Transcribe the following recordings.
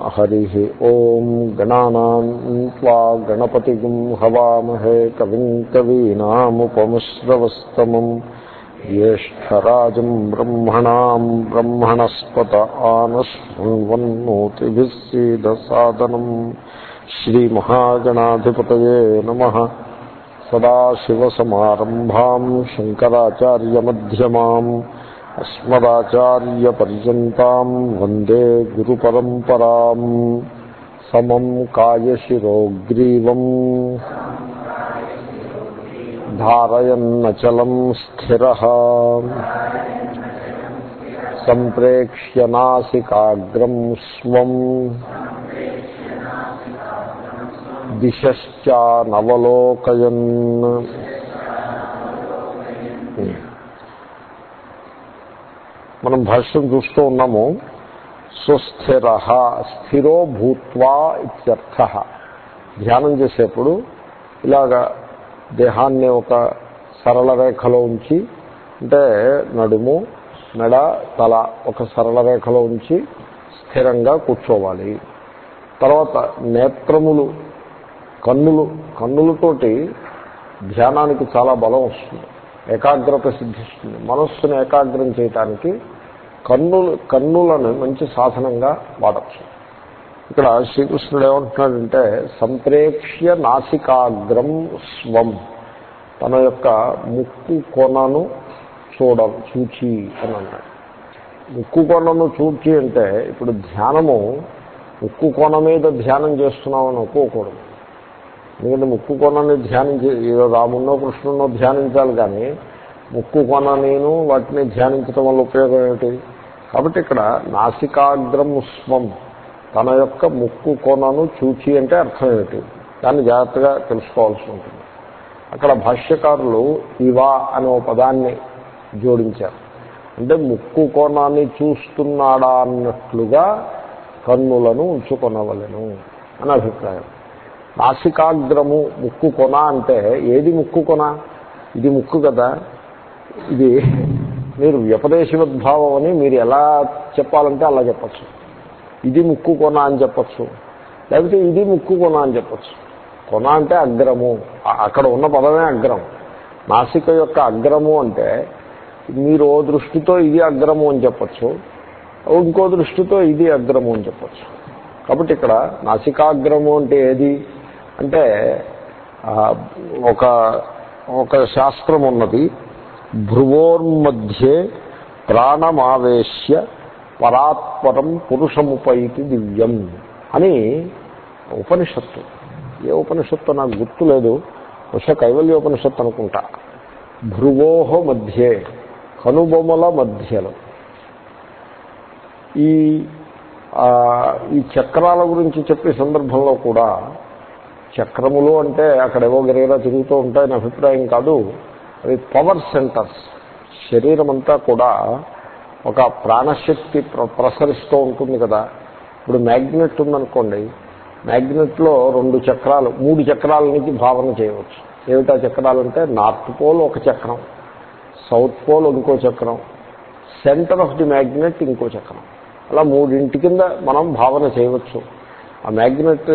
हरिः ॐ गणानाम् त्वा गणपतिगुं हवामहे कविम् कवीनामुपमुश्रवस्तमम् ज्येष्ठराजम् ब्रह्मणाम् ब्रह्मणस्पत आनशृण्वन्नोतिभिः सीदसादनम् श्रीमहागणाधिपतये नमः सदाशिवसमारम्भाम् शङ्कराचार्यमध्यमाम् अस्मदाचार्यपर्यन्ताम् वन्दे गुरुपरम्पराम् समम् कायशिरोग्रीवम् धारयन्नचलम् स्थिरः सम्प्रेक्ष्य नासिकाग्रम् स्वम् दिशश्चानवलोकयन् మనం భాష్యం చూస్తూ ఉన్నాము సుస్థిర స్థిరో భూత్వా ఇత్యర్థ. ధ్యానం చేసేప్పుడు ఇలాగా దేహాన్ని ఒక సరళ రేఖలో ఉంచి అంటే నడుము మెడ తల ఒక సరళ రేఖలో ఉంచి స్థిరంగా కూర్చోవాలి. తర్వాత నేత్రములు కన్నులు కన్నులతోటి ధ్యానానికి చాలా బలం వస్తుంది. ఏకాగ్రత సిద్ధిస్తుంది. మనస్సును ఏకాగ్రం చేయటానికి కన్నులు కన్నులను మంచి సాధనంగా వాడచ్చు. ఇక్కడ శ్రీకృష్ణుడు ఏమంటున్నాడంటే సంప్రేక్ష్య నాసికాగ్రం స్వం. తన యొక్క ముక్కు కొనను చూడ చూచి అని అన్నాడు ముక్కు కొనను చూచి అంటే ఇప్పుడు ధ్యానము ముక్కు కొన మీద ధ్యానం చేస్తున్నామని అనుకోకూడదు ఎందుకంటే ముక్కు కొనని ధ్యానం ఏదో రామున్నో కృష్ణున్నో ధ్యానించాలి కానీ ముక్కు కొన నేను వాటిని ధ్యానించడం వల్ల ఉపయోగం ఏమిటి? కాబట్టి ఇక్కడ నాసికాగ్రం స్వం తన యొక్క ముక్కు కొనను చూచి అంటే అర్థం ఏమిటి? దాన్ని జాగ్రత్తగా తెలుసుకోవాల్సి ఉంటుంది. అక్కడ భాష్యకారులు ఇవా అనే ఒక పదాన్ని జోడించారు. అంటే ముక్కు కోణాన్ని చూస్తున్నాడా అన్నట్లుగా కన్నులను ఉంచుకొనవలను అని అభిప్రాయం. నాసికాగ్రము ముక్కు కొన అంటే ఏది ముక్కు కొన? ఇది ముక్కు కదా. ఇది మీరు వ్యపదేశవద్భావం అని మీరు ఎలా చెప్పాలంటే అలా చెప్పచ్చు. ఇది ముక్కు కొన అని చెప్పచ్చు. లేకపోతే ఇది ముక్కు కొన అని చెప్పచ్చు. కొన అంటే అగ్రము. అక్కడ ఉన్న పదమే అగ్రం. నాసిక యొక్క అగ్రము అంటే మీరు ఓ దృష్టితో ఇది అగ్రము అని చెప్పచ్చు. ఇంకో దృష్టితో ఇది అగ్రము అని చెప్పచ్చు. కాబట్టి ఇక్కడ నాసికాగ్రము అంటే ఏది? అంటే ఒక ఒక శాస్త్రం ఉన్నది భ్రువోర్మధ్యే ప్రాణమావేశ్య పరాత్పరం పురుషముపైతి దివ్యం అని ఉపనిషత్తు. ఏ ఉపనిషత్తు నాకు గుర్తు లేదు బహుశా కైవల్యోపనిషత్తు అనుకుంటా. భ్రువోహ మధ్యే కనుబొమ్మల మధ్యలో. ఈ ఈ చక్రాల గురించి చెప్పే సందర్భంలో కూడా చక్రములు అంటే అక్కడ ఏవో గిరిగిరా తిరుగుతూ ఉంటాయని అభిప్రాయం కాదు. అవి పవర్ సెంటర్స్ శరీరం అంతా కూడా ఒక ప్రాణశక్తి ప్రసరిస్తూ ఉంటుంది కదా. ఇప్పుడు మ్యాగ్నెట్ ఉందనుకోండి మ్యాగ్నెట్లో రెండు చక్రాలు మూడు చక్రాల నుంచి భావన చేయవచ్చు. ఏమిటా చక్రాలు అంటే నార్త్ పోల్ ఒక చక్రం సౌత్ పోల్ ఇంకో చక్రం సెంటర్ ఆఫ్ ది మ్యాగ్నెట్ ఇంకో చక్రం. అలా మూడింటి కింద మనం భావన చేయవచ్చు. ఆ మ్యాగ్నెట్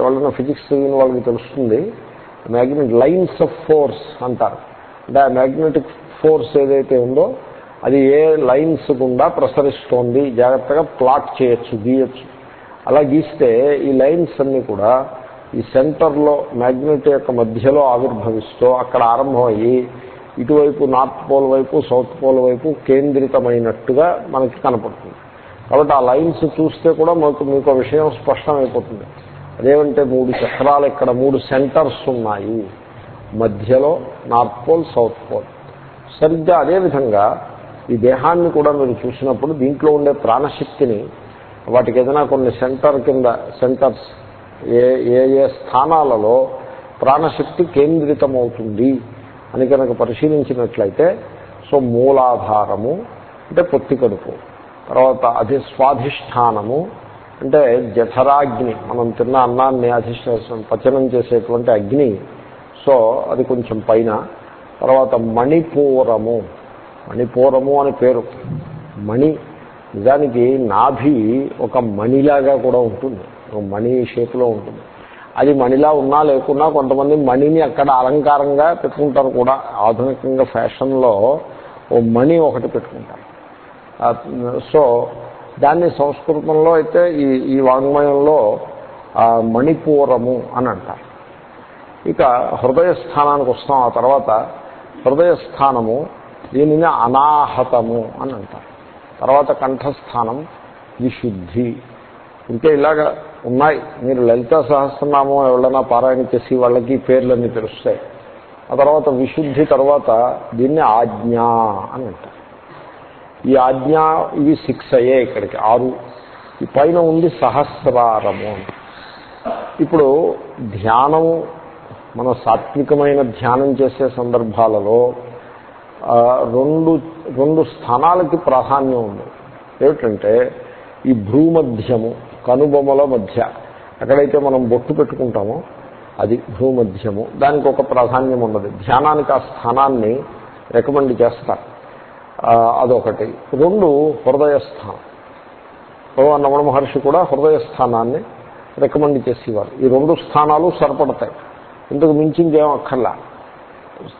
ఎవరైనా ఫిజిక్స్ చదివిన వాళ్ళకి తెలుస్తుంది. మ్యాగ్నెట్ లైన్స్ ఆఫ్ ఫోర్స్ అంటారు. అంటే ఆ మ్యాగ్నెటిక్ ఫోర్స్ ఏదైతే ఉందో అది ఏ లైన్స్ గుండా ప్రసరిస్తోంది జాగ్రత్తగా ప్లాట్ చేయొచ్చు గీయచ్చు. అలా గీస్తే ఈ లైన్స్ అన్నీ కూడా ఈ సెంటర్లో మ్యాగ్నెట్ యొక్క మధ్యలో ఆవిర్భవిస్తూ అక్కడ ఆరంభమయ్యి ఇటువైపు నార్త్ పోల్ వైపు సౌత్ పోల్ వైపు కేంద్రితమైనట్టుగా మనకి కనపడుతుంది. కాబట్టి ఆ లైన్స్ చూస్తే కూడా మాకు మీకు విషయం స్పష్టమైపోతుంది. అదేమంటే మూడు చక్రాలు ఇక్కడ మూడు సెంటర్స్ ఉన్నాయి. మధ్యలో నార్త్ పోల్ సౌత్ పోల్. సరిగ్గా అదేవిధంగా ఈ దేహాన్ని కూడా మీరు చూసినప్పుడు దీంట్లో ఉండే ప్రాణశక్తిని వాటికి ఏదైనా కొన్ని సెంటర్ కింద సెంటర్స్ ఏ ఏ ఏ స్థానాలలో ప్రాణశక్తి కేంద్రితమవుతుంది అని కనుక పరిశీలించినట్లయితే సో మూలాధారము అంటే పొత్తికడుపు తర్వాత అది స్వాధిష్టానము. అంటే జఠరాగ్ని మనం తిన్న అన్నాన్ని అధిష్ట పచనం చేసేటువంటి అగ్ని. సో అది కొంచెం పైన. తర్వాత మణిపూరము. మణిపూరము అని పేరు. మణి నిజానికి నాభి ఒక మణిలాగా కూడా ఉంటుంది. ఒక మణి షేప్లో ఉంటుంది. అది మణిలా ఉన్నా లేకున్నా కొంతమంది మణిని అక్కడ అలంకారంగా పెట్టుకుంటారు కూడా. ఆధునికంగా ఫ్యాషన్లో ఓ మణి ఒకటి పెట్టుకుంటారు. సో దాన్ని సంస్కృతంలో అయితే ఈ ఈ వాంగ్మయంలో మణిపూరము అని అంటారు. ఇక హృదయ స్థానానికి వస్తాం ఆ తర్వాత హృదయస్థానము దీనిని అనాహతము అని అంటారు. తర్వాత కంఠస్థానం విశుద్ధి. ఇంకా ఇలాగ ఉన్నాయి. మీరు లలిత సహస్రనామం ఎవరైనా పారాయణ చేసి వాళ్ళకి పేర్లన్నీ తెలుస్తాయి. ఆ తర్వాత విశుద్ధి తర్వాత దీన్ని ఆజ్ఞ అని అంటారు. ఈ ఆజ్ఞ ఇవి సిక్స్ అయ్యే ఇక్కడికి. ఆరు. ఈ పైన ఉంది సహస్రారము ఇప్పుడు ధ్యానము మన సాత్వికమైన ధ్యానం చేసే సందర్భాలలో రెండు రెండు స్థానాలకి ప్రాధాన్యం ఉంది. ఏమిటంటే ఈ భూమధ్యము కనుబొమ్మల మధ్య. ఎక్కడైతే మనం బొట్టు పెట్టుకుంటామో అది భూమధ్యము దానికి ఒక ప్రాధాన్యం ఉన్నది. ధ్యానానికి ఆ స్థానాన్ని రికమెండ్ చేస్తారు. అదొకటి. రెండు హృదయ స్థానం భగవాన్ రమణ మహర్షి కూడా హృదయ స్థానాన్ని రికమెండ్ చేసేవారు. ఈ రెండు స్థానాలు సరిపడతాయి. ఇంతకు మించిందేం అక్కర్లా.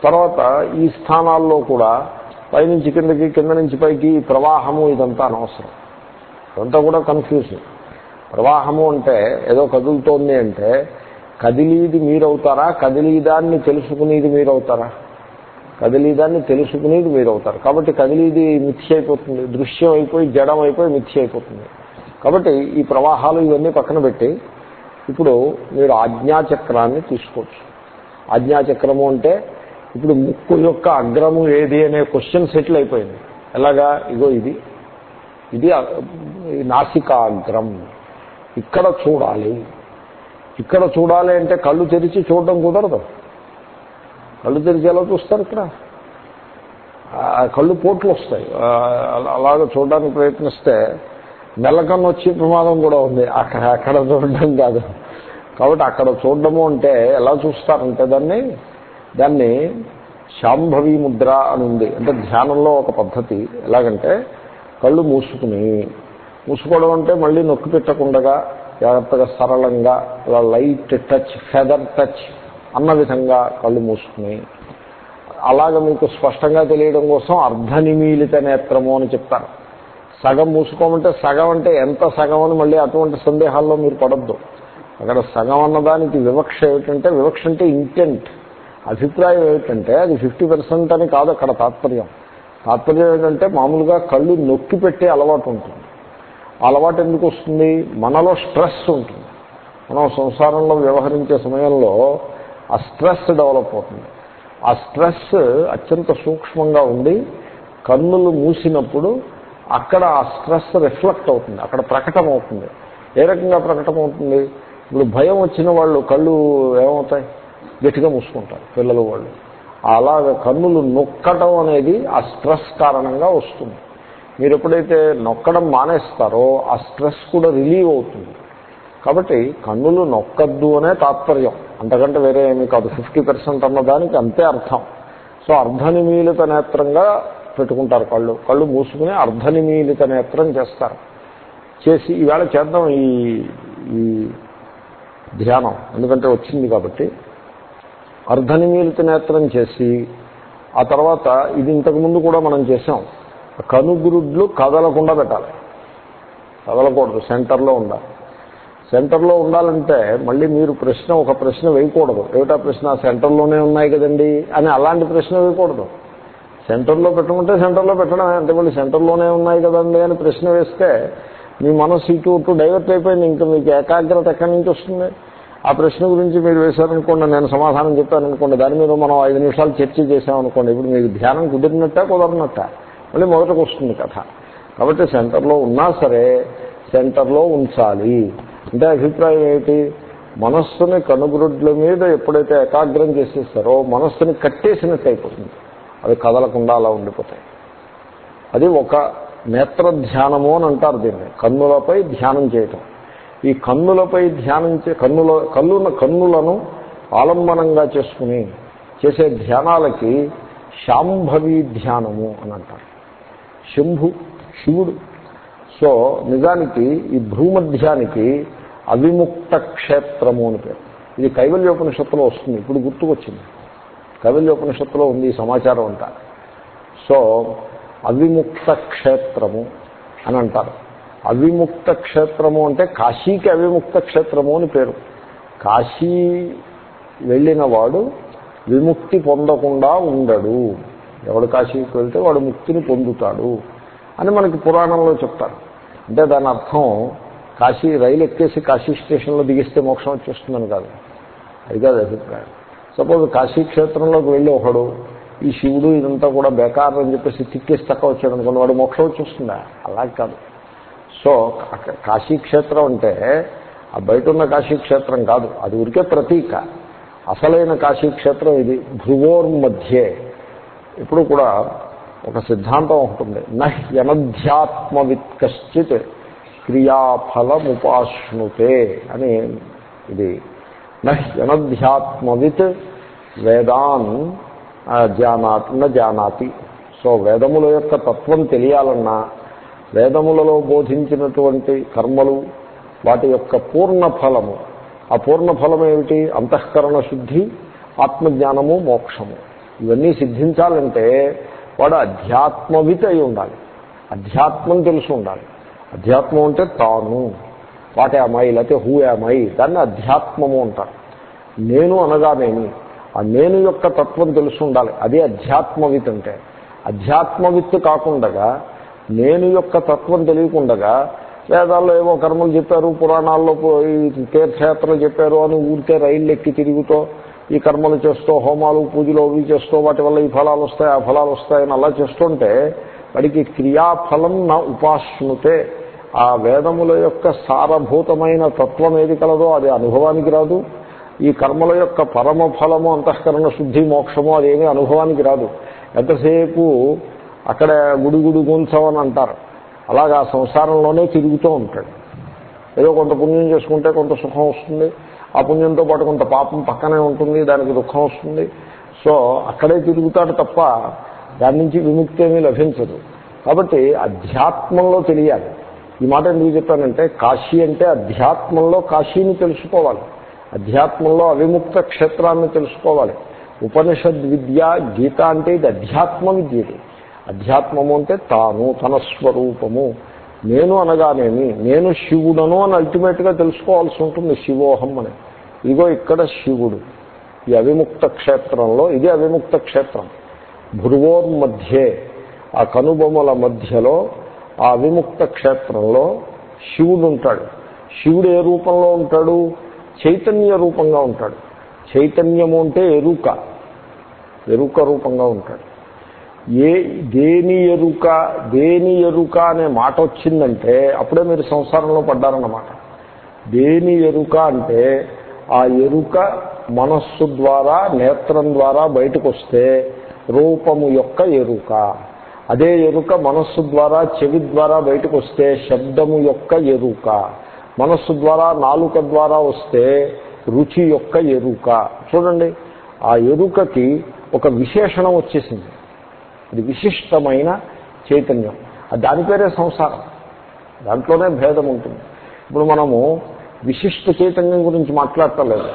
తర్వాత ఈ స్థానాల్లో కూడా పైనుంచి కిందకి కింద నుంచి పైకి ప్రవాహము ఇదంతా అనవసరం. ఇదంతా కూడా కన్ఫ్యూజన్ ప్రవాహము అంటే ఏదో కదులుతోంది అంటే కదిలీది మీరవుతారా? కదిలీదాన్ని తెలుసుకునేది మీరవుతారా? కదిలీదాన్ని తెలుసుకునేది మీరు అవుతారు కాబట్టి కదిలీది మిథ్య అయిపోతుంది. దృశ్యం అయిపోయి జడం అయిపోయి మిథ్య అయిపోతుంది. కాబట్టి ఈ ప్రవాహాలు ఇవన్నీ పక్కన పెట్టి ఇప్పుడు మీరు ఆజ్ఞాచక్రాన్ని తీసుకోవచ్చు. ఆజ్ఞాచక్రము అంటే ఇప్పుడు ముక్కు యొక్క అగ్రము ఏది అనే క్వశ్చన్ సెటిల్ అయిపోయింది. ఎలాగా? ఇగో ఇది. ఇది నాసికాగ్రం. ఇక్కడ చూడాలి. ఇక్కడ చూడాలి అంటే కళ్ళు తెరిచి చూడడం కుదరదు. కళ్ళు తెరిచి ఎలా చూస్తారు ఇక్కడ. ఆ కళ్ళు పోట్లు వస్తాయి. అలా- అలాగ చూడడానికి ప్రయత్నిస్తే మెల్లకన్ను వచ్చే ప్రమాదం కూడా ఉంది. అక్కడ అక్కడ చూడడం కాదు. కాబట్టి అక్కడ చూడడము అంటే ఎలా చూస్తారంటే దాన్ని దాన్ని శాంభవి ముద్ర అని ఉంది. అంటే ధ్యానంలో ఒక పద్ధతి. ఎలాగంటే కళ్ళు మూసుకుని మూసుకోవడం అంటే మళ్ళీ నొక్కి పెట్టకుండా జాగ్రత్తగా సరళంగా అలా లైట్ టచ్ ఫెదర్ టచ్ అన్న విధంగా కళ్ళు మూసుకుని అలాగ మీకు స్పష్టంగా తెలియడం కోసం అర్ధనిమీలిత నేత్రము అని చెప్తారు. సగం మూసుకోమంటే సగం అంటే ఎంత సగం అని మళ్ళీ అటువంటి సందేహాల్లో మీరు పడద్దు. అక్కడ సగం అన్నదానికి వివక్ష ఏమిటంటే వివక్ష అంటే ఇంటెంట్ అభిప్రాయం ఏమిటంటే అది ఫిఫ్టీ పర్సెంట్ అని కాదు అక్కడ తాత్పర్యం. తాత్పర్యం ఏంటంటే మామూలుగా కళ్ళు నొక్కి పెట్టే అలవాటు ఉంటుంది. అలవాటు ఎందుకు వస్తుంది? మనలో స్ట్రెస్ ఉంటుంది. మనం సంసారంలో వ్యవహరించే సమయంలో ఆ స్ట్రెస్ డెవలప్ అవుతుంది. ఆ స్ట్రెస్ అత్యంత సూక్ష్మంగా ఉండి కన్నులు మూసినప్పుడు అక్కడ ఆ స్ట్రెస్ రిఫ్లెక్ట్ అవుతుంది అక్కడ ప్రకటన అవుతుంది. ఏ రకంగా ప్రకటన అవుతుంది? ఇప్పుడు భయం వచ్చిన వాళ్ళు కళ్ళు ఏమవుతాయి? గట్టిగా మూసుకుంటారు పిల్లలు వాళ్ళు. అలాగ కన్నులు నొక్కడం అనేది ఆ స్ట్రెస్ కారణంగా వస్తుంది. మీరు ఎప్పుడైతే నొక్కడం మానేస్తారో ఆ స్ట్రెస్ కూడా రిలీవ్ అవుతుంది. కాబట్టి కన్నులు నొక్కద్దు అనే తాత్పర్యం. అంతకంటే వేరే ఏమీ కాదు. ఫిఫ్టీ పర్సెంట్ అన్నదానికి అంతే అర్థం. సో అర్ధనిమీలిత నేత్రంగా పెట్టుకుంటారు కళ్ళు. కళ్ళు మూసుకుని అర్ధనిమీలిత నేత్రం చేస్తారు. చేసి ఈవేళ చేద్దాం ఈ ఈ ధ్యానం. ఎందుకంటే వచ్చింది కాబట్టి. అర్ధనిమీలిత నేత్రం చేసి ఆ తర్వాత ఇది ఇంతకుముందు కూడా మనం చేసాం కనుగురుడ్లు కదలకుండా పెట్టాలి. కదలకూడదు. సెంటర్లో ఉండాలి. సెంటర్లో ఉండాలంటే మళ్ళీ మీరు ప్రశ్న ఒక ప్రశ్న వేయకూడదు. ఏమిటా ప్రశ్న? సెంటర్లోనే ఉన్నాయి కదండి అని అలాంటి ప్రశ్న వేయకూడదు. సెంటర్లో పెట్టమంటే సెంటర్లో పెట్టడం అంటే మళ్ళీ సెంటర్లోనే ఉన్నాయి కదండి అని ప్రశ్న వేస్తే మీ మనసు ఇటు ఇటు డైవర్ట్ అయిపోయింది. ఇంకా మీకు ఏకాగ్రత ఎక్కడి నుంచి వస్తుంది? ఆ ప్రశ్న గురించి మీరు వేశారనుకోండి నేను సమాధానం చెప్పాననుకోండి దాని మీద మనం ఐదు నిమిషాలు చర్చ చేసామనుకోండి ఇప్పుడు మీకు ధ్యానం కుదిరినట్ట కుదరనట్ట? మళ్ళీ మొదటకు వస్తుంది కథ. కాబట్టి సెంటర్లో ఉన్నా సరే సెంటర్లో ఉంచాలి. అంటే అభిప్రాయం ఏంటి మనస్సుని కనుగురుడ్ల మీద ఎప్పుడైతే ఏకాగ్రం చేసేస్తారో మనస్సుని కట్టేసినట్టు అయిపోతుంది. అవి కదలకుండా అలా ఉండిపోతాయి. అది ఒక నేత్ర ధ్యానము అని అంటారు దీన్ని. కన్నులపై ధ్యానం చేయటం. ఈ కన్నులపై ధ్యానం చే కన్నుల కన్నుల కన్నులను ఆలంబనంగా చేసుకుని చేసే ధ్యానాలకి శాంభవి ధ్యానము అని అంటారు. శంభు శివుడు. సో నిజానికి ఈ భూమధ్యానికి అవిముక్త క్షేత్రము అని పేరు. ఇది కైవల్యోపనిషత్తులో వస్తుంది. ఇప్పుడు గుర్తుకొచ్చింది. కైవల్యోపనిషత్తులో ఉంది ఈ సమాచారం అంతా. సో అవిముక్త క్షేత్రము అని అంటారు. అవిముక్త క్షేత్రము అంటే కాశీకి అవిముక్త క్షేత్రము అని పేరు. కాశీ వెళ్ళిన వాడు విముక్తి పొందకుండా ఉండడు. ఎవడు కాశీకి వెళ్తే వాడు ముక్తిని పొందుతాడు అని మనకి పురాణంలో చెప్తారు. అంటే దాని అర్థం కాశీ రైలు ఎక్కేసి కాశీ స్టేషన్లో దిగిస్తే మోక్షం వచ్చేస్తుందని కాదు. అది కాదు అభిప్రాయం. సపోజ్ కాశీ క్షేత్రంలోకి వెళ్ళి ఒకడు ఈ శివుడు ఇదంతా కూడా బేకారని అని చెప్పేసి తిక్కేసి తక్కువ వచ్చాడు అనుకోండి వాడు మోక్షం వచ్చేస్తుందా? అలాగే కాదు. సో కాశీక్షేత్రం అంటే ఆ బయట ఉన్న కాశీక్షేత్రం కాదు. అది ఉరికే ప్రతీక. అసలైన కాశీక్షేత్రం ఇది. భ్రువోర్మధ్యే ఇప్పుడు కూడా ఒక సిద్ధాంతం ఉంటుంది నహ్యనధ్యాత్మవిత్ కశ్చిత్ క్రియాఫలముపాశ్నుతే అని ఇది. నహ్యనధ్యాత్మవిత్ వేదాన్ ఆ, జానాతి న జానాతి సో వేదముల యొక్క తత్వం తెలియాలన్నా వేదములలో బోధించినటువంటి కర్మలు వాటి యొక్క పూర్ణ ఫలము ఆ పూర్ణ ఫలం ఏమిటి? అంతఃకరణ శుద్ధి ఆత్మజ్ఞానము మోక్షము. ఇవన్నీ సిద్ధించాలంటే వాడు అధ్యాత్మవిత్ అయి ఉండాలి. అధ్యాత్మం తెలిసి ఉండాలి. అధ్యాత్మం అంటే తాను. వాటే అమ్మాయి లేకపోతే హూ అమ్మాయి దాన్ని అధ్యాత్మము అంటారు. నేను అనగానేమి? ఆ నేను యొక్క తత్వం తెలిసి ఉండాలి. అదే అధ్యాత్మవిత్ అంటే. అధ్యాత్మవిత్ కాకుండా నేను యొక్క తత్వం తెలియకుండగా వేదాల్లో ఏవో కర్మలు చెప్పారు పురాణాల్లో పో- ఈ తీర్థయాత్రలు చెప్పారు అని ఊరికే రైళ్ళు ఎక్కి తిరుగుతూ ఈ కర్మలు చేస్తూ హోమాలు పూజలు అవి చేస్తూ వాటి వల్ల ఈ ఫలాలు వస్తాయి ఆ ఫలాలు వస్తాయని అలా చేస్తుంటే వాడికి క్రియాఫలం నా ఉపాశ్నుతే. ఆ వేదముల యొక్క సారభూతమైన తత్వం ఏది కలదో అది అనుభవానికి రాదు. ఈ కర్మల యొక్క పరమ ఫలము అంతఃకరణ శుద్ధి మోక్షము అదేమీ అనుభవానికి రాదు. ఎంతసేపు అక్కడ గుడి గుడి గుంచం అని అంటారు. అలాగా ఆ సంసారంలోనే తిరుగుతూ ఉంటాడు. ఏదో కొంత పుణ్యం చేసుకుంటే కొంత సుఖం వస్తుంది. ఆ పుణ్యంతో పాటు కొంత పాపం పక్కనే ఉంటుంది దానికి దుఃఖం వస్తుంది. సో అక్కడే తిరుగుతాడు తప్ప దాని నుంచి విముక్తి ఏమీ లభించదు. కాబట్టి అధ్యాత్మంలో తెలియాలి. ఈ మాట ఎందుకు చెప్పానంటే కాశీ అంటే అధ్యాత్మంలో కాశీని తెలుసుకోవాలి. అధ్యాత్మంలో అవిముక్త క్షేత్రాన్ని తెలుసుకోవాలి. ఉపనిషద్ విద్య గీత అంటే ఇది అధ్యాత్మ విద్య ఇది అధ్యాత్మము అంటే తాను తన స్వరూపము. నేను అనగానేమి నేను శివుడను అని అల్టిమేట్గా తెలుసుకోవాల్సి ఉంటుంది శివోహం అని. ఇదిగో ఇక్కడ శివుడు. ఈ అవిముక్త క్షేత్రంలో ఇది అవిముక్త క్షేత్రం. భృవోర్మధ్యే ఆ కనుబొమ్మల మధ్యలో ఆ అవిముక్త క్షేత్రంలో శివుడు ఉంటాడు. శివుడు ఏ రూపంలో ఉంటాడు? చైతన్య రూపంగా ఉంటాడు. చైతన్యము అంటే ఎరుక. ఎరుక రూపంగా ఉంటాడు. ఏ దేని ఎరుక దేని ఎరుక అనే మాట వచ్చిందంటే అప్పుడే మీరు సంసారంలో పడ్డారన్నమాట. దేని ఎరుక అంటే ఆ ఎరుక మనస్సు ద్వారా నేత్రం ద్వారా బయటకు వస్తే రూపము యొక్క ఎరుక. అదే ఎరుక మనస్సు ద్వారా చెవి ద్వారా బయటకు వస్తే శబ్దము యొక్క ఎరుక. మనస్సు ద్వారా నాలుక ద్వారా వస్తే రుచి యొక్క ఎరుక. చూడండి ఆ ఎరుకకి ఒక విశేషణం వచ్చేసింది. అది విశిష్టమైన చైతన్యం. దాని పేరే సంసారం. దాంట్లోనే భేదం ఉంటుంది. ఇప్పుడు మనము విశిష్ట చైతన్యం గురించి మాట్లాడటలేదు.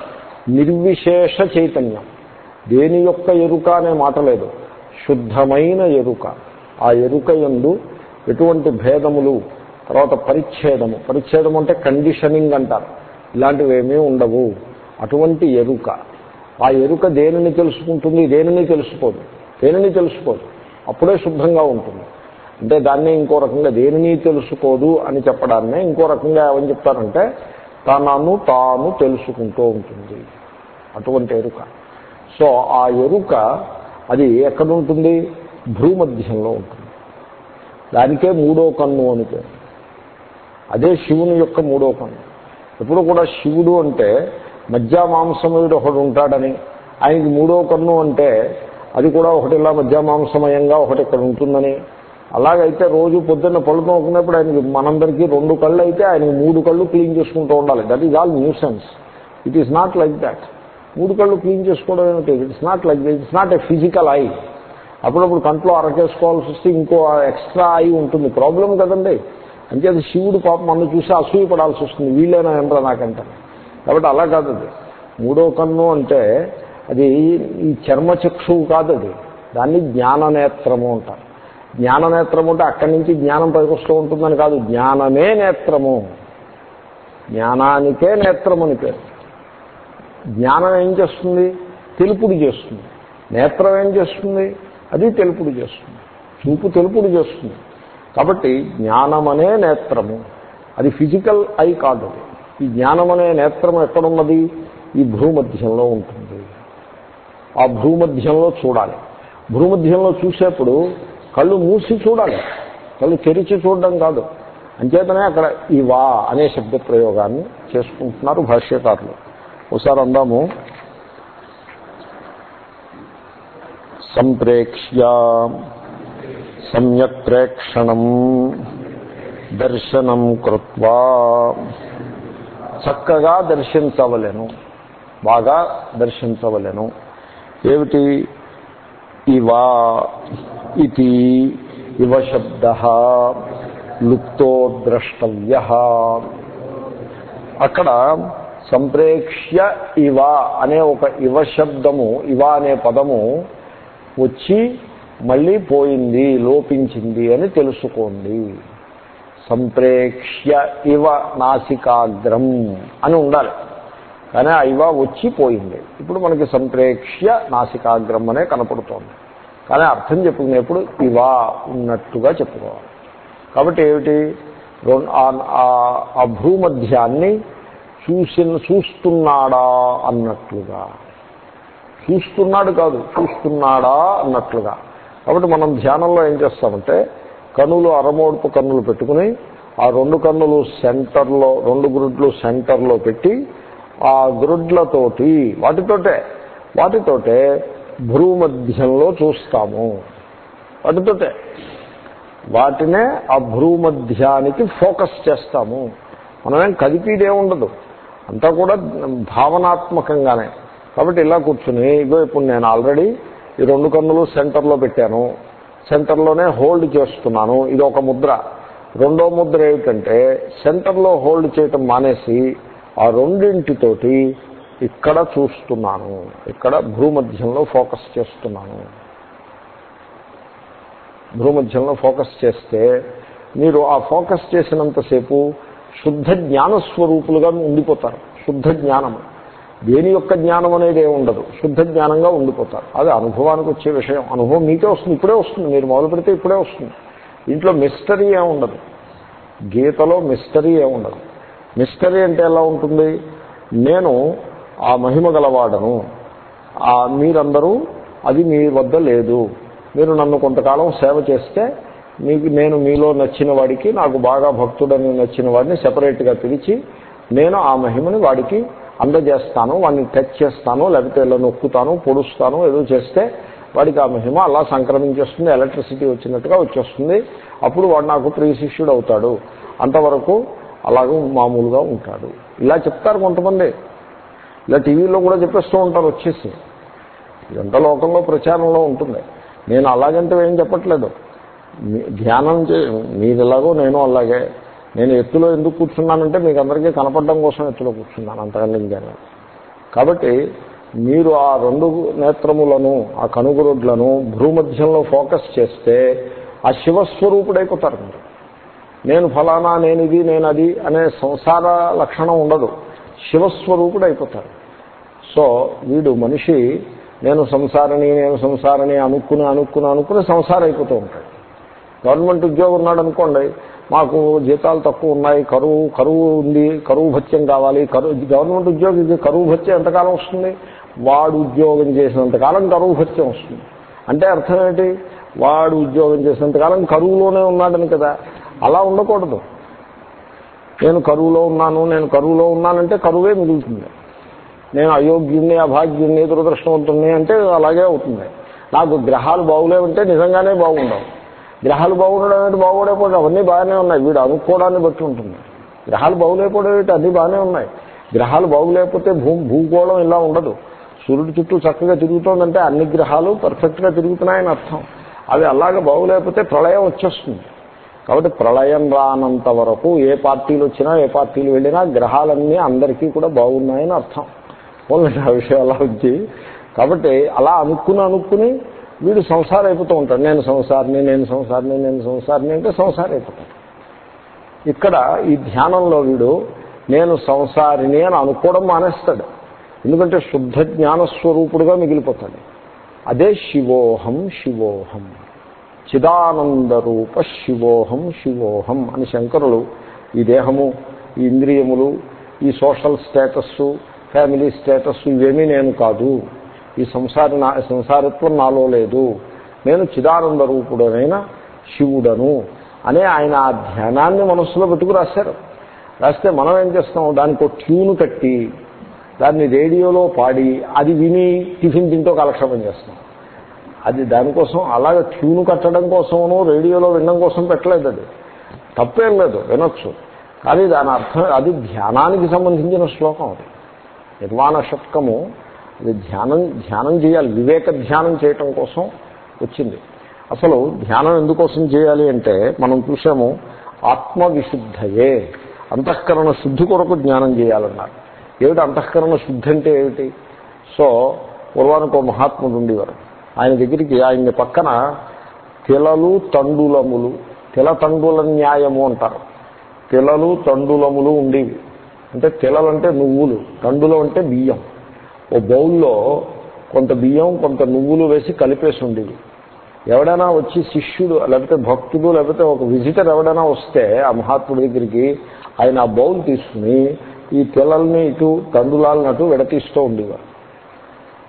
నిర్విశేష చైతన్యం. దేని యొక్క ఎరుక అనే మాట లేదు. శుద్ధమైన ఎరుక. ఆ ఎరుక ఎందు ఎటువంటి భేదములు తర్వాత పరిచ్ఛేదము. పరిచ్ఛేదం అంటే కండిషనింగ్ అంటారు. ఇలాంటివి ఏమీ ఉండవు. అటువంటి ఎరుక. ఆ ఎరుక దేనిని తెలుసుకుంటుంది? దేనిని తెలుసుకోదు? దేనిని తెలుసుకోదు? అప్పుడే శుద్ధంగా ఉంటుంది. అంటే దాన్ని ఇంకో రకంగా దేనిని తెలుసుకోదు అని చెప్పడాన్నే ఇంకో రకంగా ఏమని చెప్తారంటే తనను తాను తెలుసుకుంటూ ఉంటుంది. అటువంటి ఎరుక. సో ఆ ఎరుక అది ఎక్కడ ఉంటుంది? భూమధ్యంలో ఉంటుంది. దానికే మూడో కన్ను అని పేరు. అదే శివుని యొక్క మూడో కన్ను. ఎప్పుడు కూడా శివుడు అంటే మధ్య మాంసముడు ఒకడు ఉంటాడని. ఆయనకి మూడో కన్ను అంటే అది కూడా ఒకటి ఇలా మధ్య మాంసమయంగా ఒకటి ఇక్కడ ఉంటుందని. అలాగైతే రోజు పొద్దున్న పళ్ళు తోముకున్నప్పుడు ఆయనకి మనందరికీ రెండు కళ్ళు అయితే ఆయనకి మూడు కళ్ళు క్లీన్ చేసుకుంటూ ఉండాలి. That is all nuisance it is not like that మూడు కళ్ళు క్లీన్ చేసుకోవడం ఏమిటి? It's not like it's not a physical eye అప్పుడప్పుడు కంట్లో అరకేసుకోవాల్సి వస్తే ఇంకో ఎక్స్ట్రా ఐ ఉంటుంది. ప్రాబ్లం కదండి. అంచేత శివుడు పాపం నన్ను చూసి అసూయపడాల్సి వస్తుంది. వీళ్ళైనా ఎంట్రా నాకంటే? కాబట్టి అలా కాదు మూడో కన్ను అంటే అది ఈ చర్మచక్షువు కాదు అది. దాన్ని జ్ఞాననేత్రము అంటారు. జ్ఞాననేత్రము అంటే అక్కడి నుంచి జ్ఞానం పైకొస్తూ ఉంటుందని కాదు. జ్ఞానమే నేత్రము. జ్ఞానానికే నేత్రము అని పేరు. జ్ఞానం ఏం చేస్తుంది? తెలుపుడు చేస్తుంది. నేత్రం ఏం చేస్తుంది? అది తెలుపుడు చేస్తుంది. చూపు తెలుపుడు చేస్తుంది. కాబట్టి జ్ఞానం అనే నేత్రము. అది ఫిజికల్ ఐ కాదు. ఈ జ్ఞానం అనే నేత్రం ఎక్కడున్నది? ఈ భూమధ్యంలో ఉంటుంది. ఆ భూమధ్యంలో చూడాలి. భూమధ్యంలో చూసేప్పుడు కళ్ళు మూసి చూడాలి. కళ్ళు తెరిచి చూడడం కాదు. అంచేతనే అక్కడ ఇవా అనే శబ్ద ప్రయోగాన్ని చేసుకుంటున్నారు భాష్యకారులు. ఒకసారి అందాము. సంప్రేక్ష్య సమ్యక్ ప్రేక్షణం దర్శనం కృత్వా. చక్కగా దర్శించవలను. బాగా దర్శించవలను. ఏమిటి? ఇవా ఇది ఇవ శబ్ద లుప్తో ద్రష్టవ్య. అక్కడ సంప్రేక్ష్య ఇవ అనే ఒక ఇవ శబ్దము ఇవ అనే పదము వచ్చి మళ్ళీ పోయింది లోపించింది అని తెలుసుకోండి. సంప్రేక్ష్య ఇవ నాసికాగ్రం అని ఉండాలి. కానీ ఆ వచ్చి పోయింది. ఇప్పుడు మనకి సంప్రేక్ష్య నాసికాగ్రం అనే కనపడుతోంది. కానీ అర్థం చెప్పుకునేప్పుడు ఇవా ఉన్నట్టుగా చెప్పుకోవాలి. కాబట్టి ఏమిటి? ఆ భూమధ్యాన్ని చూసిన చూస్తున్నాడా అన్నట్లుగా. చూస్తున్నాడు కాదు చూస్తున్నాడా అన్నట్లుగా. కాబట్టి మనం ధ్యానంలో ఏం చేస్తామంటే కన్నులు అరమోడుపు కన్నులు పెట్టుకుని ఆ రెండు కన్నులు సెంటర్లో రెండు గ్రుడ్లు సెంటర్లో పెట్టి ఆ గ్రుడ్లతోటి వాటితోటే వాటితోటే భ్రూమధ్యంలో చూస్తాము. వాటితోటే. వాటినే ఆ భ్రూమధ్యానికి ఫోకస్ చేస్తాము. మనమేం కదిపీదే ఉండదు. అంతా కూడా భావనాత్మకంగానే. కాబట్టి ఇలా కూర్చుని ఇగో ఇప్పుడు నేను ఆల్రెడీ ఈ రెండు కన్నులు సెంటర్లో పెట్టాను. సెంటర్లోనే హోల్డ్ చేస్తున్నాను. ఇది ఒక ముద్ర. రెండో ముద్ర ఏమిటంటే సెంటర్లో హోల్డ్ చేయటం మానేసి ఆ రెండింటితోటి ఇక్కడ చూస్తున్నాను. ఇక్కడ భూమధ్యంలో ఫోకస్ చేస్తున్నాను. భూమధ్యంలో ఫోకస్ చేస్తే మీరు ఆ ఫోకస్ చేసినంతసేపు శుద్ధ జ్ఞానస్వరూపులుగా ఉండిపోతారు. శుద్ధ జ్ఞానం. దేని యొక్క జ్ఞానం అనేది ఉండదు శుద్ధ జ్ఞానంగా ఉండిపోతారు. అది అనుభవానికి వచ్చే విషయం. అనుభవం మీకే వస్తుంది. ఇప్పుడే వస్తుంది. మీరు మొదలు పెడితే ఇప్పుడే వస్తుంది. ఇంట్లో మిస్టరీ ఏముండదు. ఉండదు గీతలో మిస్టరీ ఏముండదు. ఉండదు మిస్టరీ అంటే ఎలా ఉంటుంది? నేను ఆ మహిమ గలవాడను. ఆ మీరందరూ అది మీ వద్ద లేదు. మీరు నన్ను కొంతకాలం సేవ చేస్తే మీకు నేను మీలో నచ్చిన వాడికి నాకు బాగా భక్తుడని నచ్చిన వాడిని సెపరేట్గా పిలిచి నేను ఆ మహిమని వాడికి అందజేస్తాను వాడిని టచ్ చేస్తాను లేకపోతే ఇలా నొక్కుతాను పొడుస్తాను ఏదో చేస్తే వాడికి ఆ మహిమ అలా సంక్రమించేస్తుంది ఎలక్ట్రిసిటీ వచ్చినట్టుగా వచ్చేస్తుంది. అప్పుడు వాడు నాకు ప్రియశిష్యుడు అవుతాడు. అంతవరకు అలాగూ మామూలుగా ఉంటాడు. ఇలా చెప్తారు కొంతమంది. ఇలా టీవీలో కూడా చెప్పేస్తూ ఉంటారు వచ్చేసి. ఇదంతా లోకంలో ప్రచారంలో ఉంటుంది. నేను అలాగంటే ఏం చెప్పట్లేదు. ధ్యానం చే మీరు ఎలాగో నేను అలాగే. నేను ఎత్తులో ఎందుకు కూర్చున్నానంటే మీకు అందరికీ కనపడడం కోసం ఎత్తులో కూర్చున్నాను అంతకంటే ఇంకేనా కాబట్టి మీరు ఆ రెండు నేత్రములను ఆ కనుగురుడ్లను భూమధ్యంలో ఫోకస్ చేస్తే ఆ శివస్వరూపుడైపోతారు మీరు. నేను ఫలానా నేను ఇది నేను అది అనే సంసార లక్షణం ఉండదు. శివస్వరూపుడు అయిపోతారు సో వీడు మనిషి నేను సంసారని నేను సంసారని అనుకుని అనుకుని అనుకుని సంసారం అయిపోతూ ఉంటాడు. గవర్నమెంట్ ఉద్యోగం ఉన్నాడు అనుకోండి మాకు జీతాలు తక్కువ ఉన్నాయి కరువు కరువు ఉంది కరువు భత్యం కావాలి కరువు గవర్నమెంట్ ఉద్యోగికి కరువు భత్యం ఎంతకాలం వస్తుంది? వాడు ఉద్యోగం చేసినంతకాలం కరువు భత్యం వస్తుంది. అంటే అర్థం ఏంటి? వాడు ఉద్యోగం చేసినంతకాలం కరువులోనే ఉన్నాడని కదా. అలా ఉండకూడదు. నేను కరువులో ఉన్నాను నేను కరువులో ఉన్నానంటే కరువే మిగులుతుంది. నేను అయోగ్యుణ్ణి అభాగ్యుణ్ణి దురదృష్టవంతుణ్ణి అంటే అలాగే అవుతుంది. నాకు గ్రహాలు బాగులేవంటే నిజంగానే బాగుండవు. గ్రహాలు బాగుండడం ఏంటి? బాగోలేకపోవడం అవన్నీ బాగానే ఉన్నాయి. వీడు అనుకోవడాన్ని బట్టి ఉంటుంది. గ్రహాలు బాగులేకపోవడం ఏంటి? అన్నీ బాగానే ఉన్నాయి. గ్రహాలు బాగులేకపోతే భూ భూగోళం ఇలా ఉండదు. సూర్యుడి చుట్టూ చక్కగా తిరుగుతోందంటే అన్ని గ్రహాలు పర్ఫెక్ట్గా తిరుగుతున్నాయని అర్థం. అవి అలాగే బాగులేకపోతే ప్రళయం వచ్చేస్తుంది. కాబట్టి ప్రళయం రానంత వరకు ఏ పార్టీలు వచ్చినా ఏ పార్టీలు వెళ్ళినా గ్రహాలన్నీ అందరికీ కూడా బాగున్నాయని అర్థం. ఓన్లీ ఆ విషయం అలా వచ్చి కాబట్టి అలా అనుకుని అనుకుని వీడు సంసారం అయిపోతూ ఉంటాడు. నేను సంసారిని నేను సంసారిని నేను సంసారిని అంటే సంసారం అయిపోతాడు ఇక్కడ ఈ ధ్యానంలో వీడు నేను సంసారిని అని అనుకోవడం మానేస్తాడు. ఎందుకంటే శుద్ధ జ్ఞానస్వరూపుడుగా మిగిలిపోతాడు. అదే శివోహం శివోహం. చిదానందరూప శివోహం శివోహం అని శంకరులు ఈ దేహము ఈ ఇంద్రియములు ఈ సోషల్ స్టేటస్సు ఫ్యామిలీ స్టేటస్ ఇవేమీ నేను కాదు. ఈ సంసారి నా సంసారత్వం నాలో లేదు. నేను చిదానంద రూపుడనైన శివుడను అనే ఆయన ఆ ధ్యానాన్ని మనస్సులో పెట్టుకు రాశారు. రాస్తే మనం ఏం చేస్తాం? దానికి ఒక ట్యూన్ కట్టి దాన్ని రేడియోలో పాడి అది విని టిఫిన్ తింటూ కాలక్షేపం చేస్తాం. అది దానికోసం అలాగ ట్యూన్ కట్టడం కోసమను రేడియోలో వినడం కోసం పెట్టలేదు అది. తప్పేం లేదు వినొచ్చు. కానీ దాని అర్థం అది ధ్యానానికి సంబంధించిన శ్లోకం అది. నిర్వాణ షట్కము అది ధ్యానం ధ్యానం చేయాలి వివేక ధ్యానం చేయటం కోసం వచ్చింది. అసలు ధ్యానం ఎందుకోసం చేయాలి అంటే మనం చూసాము ఆత్మవిశుద్ధయే అంతఃకరణ శుద్ధి కొరకు జ్ఞానం చేయాలన్నారు. ఏమిటి అంతఃకరణ శుద్ధి అంటే ఏమిటి? సో పూర్వానికి ఒక మహాత్ముడు ఉండేవారు. ఆయన దగ్గరికి ఆయన పక్కన తిలలు తండులములు తిల తండుల న్యాయము అంటారు. తిలలు తండులములు ఉండేవి. అంటే తిలలంటే నువ్వులు తండులు అంటే బియ్యం. ఓ బౌల్లో కొంత బియ్యం కొంత నువ్వులు వేసి కలిపేసి ఉండేవి. ఎవడైనా వచ్చి శిష్యుడు లేకపోతే భక్తుడు లేకపోతే ఒక విజిటర్ ఎవడైనా వస్తే ఆ మహాత్ముడి దగ్గరికి ఆయన ఆ బౌల్ తీసుకుని ఈ పిల్లల్ని ఇటు తండులాలను అటు విడతీస్తూ ఉండేవారు.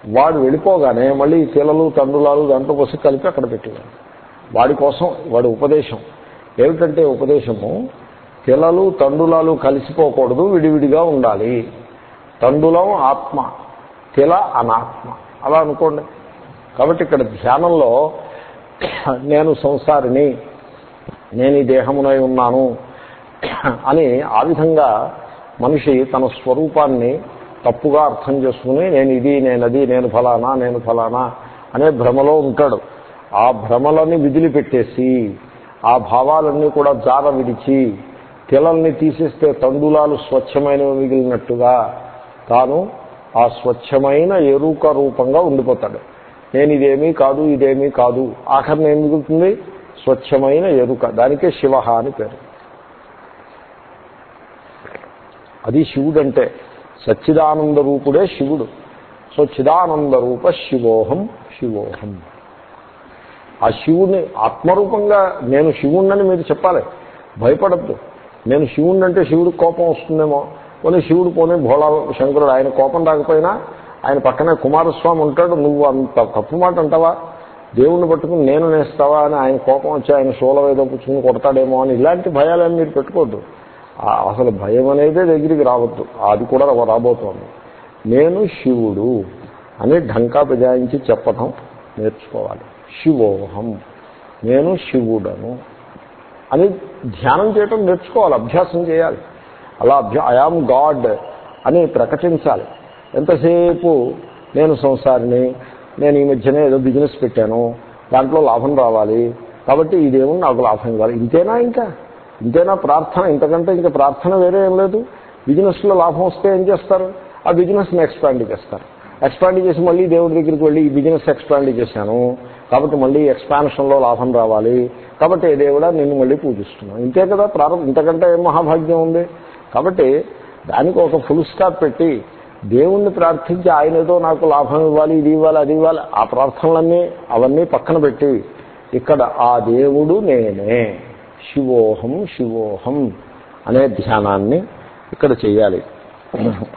వాడు వెళ్ళిపోగానే మళ్ళీ పిల్లలు తండ్రులాలు దాంట్లో పోసి కలిపి అక్కడ పెట్టేవాడు. వాడి కోసం వాడి ఉపదేశం. ఏమిటంటే ఉపదేశము? పిల్లలు తండ్రులాలు కలిసిపోకూడదు విడివిడిగా ఉండాలి. తండులం ఆత్మ తిల అనాత్మ. అలా అనుకోండి. కాబట్టి ఇక్కడ ధ్యానంలో నేను సంసారిని నేను ఈ దేహమునై ఉన్నాను అని ఆ విధంగా మనిషి తన స్వరూపాన్ని తప్పుగా అర్థం చేసుకుని నేను ఇది నేను అది నేను ఫలానా నేను ఫలానా అనే భ్రమలో ఉంటాడు. ఆ భ్రమలని విదిలిపెట్టేసి ఆ భావాలన్నీ కూడా జార విడిచి తిలల్ని తీసేస్తే తండులాలు స్వచ్ఛమైనవి మిగిలినట్టుగా తాను ఆ స్వచ్ఛమైన ఎరుక రూపంగా ఉండిపోతాడు. నేను ఇదేమీ కాదు ఇదేమీ కాదు ఆఖరిని ఏం మిగులుతుంది? స్వచ్ఛమైన ఎరుక. దానికే శివ అని పేరు. అది శివుడు అంటే సచ్చిదానంద రూపుడే శివుడు. సో చిదానంద రూప శివోహం శివోహం. ఆ శివుడిని ఆత్మరూపంగా నేను శివుణ్ణని మీరు చెప్పాలి. భయపడద్దు. నేను శివుణ్ణి అంటే శివుడికి కోపం వస్తుందేమో. పోనీ శివుడు పోనీ భోళా శంకరుడు ఆయన కోపం రాకపోయినా ఆయన పక్కనే కుమారస్వామి ఉంటాడు నువ్వు అంత తప్పు మాట అంటావా? దేవుణ్ణి పట్టుకుని నేను నేస్తావా అని ఆయన కోపం వచ్చి ఆయన శూలం ఏదో పుచ్చుకుని కొడతాడేమో అని ఇలాంటి భయాలని మీరు పెట్టుకోవద్దు. అసలు భయం అనేదే దగ్గరికి రావద్దు. అది కూడా రాబోతోంది. నేను శివుడు అని ఢంకా బజాయించి చెప్పటం నేర్చుకోవాలి. శివోహం నేను శివుడను అని ధ్యానం చేయటం నేర్చుకోవాలి అభ్యాసం చేయాలి. అలా అభ్యా ఐఆమ్ గాడ్ అని ప్రకటించాలి. ఎంతసేపు నేను సంసారిని నేను ఈ మధ్యనే ఏదో బిజినెస్ పెట్టాను దాంట్లో లాభం రావాలి. కాబట్టి ఇదేమో నాకు లాభం ఇవ్వాలి ఇంతేనా ఇంకా? ఇంతేనా ప్రార్థన ఇంతకంటే ఇంకా ప్రార్థన వేరే ఏం లేదు. బిజినెస్లో లాభం వస్తే ఏం చేస్తారు? ఆ బిజినెస్ని ఎక్స్పాండ్ చేస్తారు. ఎక్స్పాండ్ చేసి మళ్ళీ దేవుడి దగ్గరికి వెళ్ళి ఈ బిజినెస్ ఎక్స్పాండ్ చేశాను. కాబట్టి మళ్ళీ ఎక్స్పాన్షన్లో లాభం రావాలి. కాబట్టి ఏ దేవుడా నిన్ను మళ్ళీ పూజిస్తున్నాను ఇంతే కదా ప్రారంభం ఇంతకంటే ఏం మహాభాగ్యం ఉంది? కాబట్టి దానికి ఒక ఫుల్ స్టాప్ పెట్టి దేవుణ్ణి ప్రార్థించి ఆయనతో నాకు లాభం ఇవ్వాలి ఇది ఇవ్వాలి అది ఇవ్వాలి. ఆ ప్రార్థనలన్నీ అవన్నీ పక్కన పెట్టి ఇక్కడ ఆ దేవుడు నేనే. శివోహం శివోహం అనే ధ్యానాన్ని ఇక్కడ చేయాలి.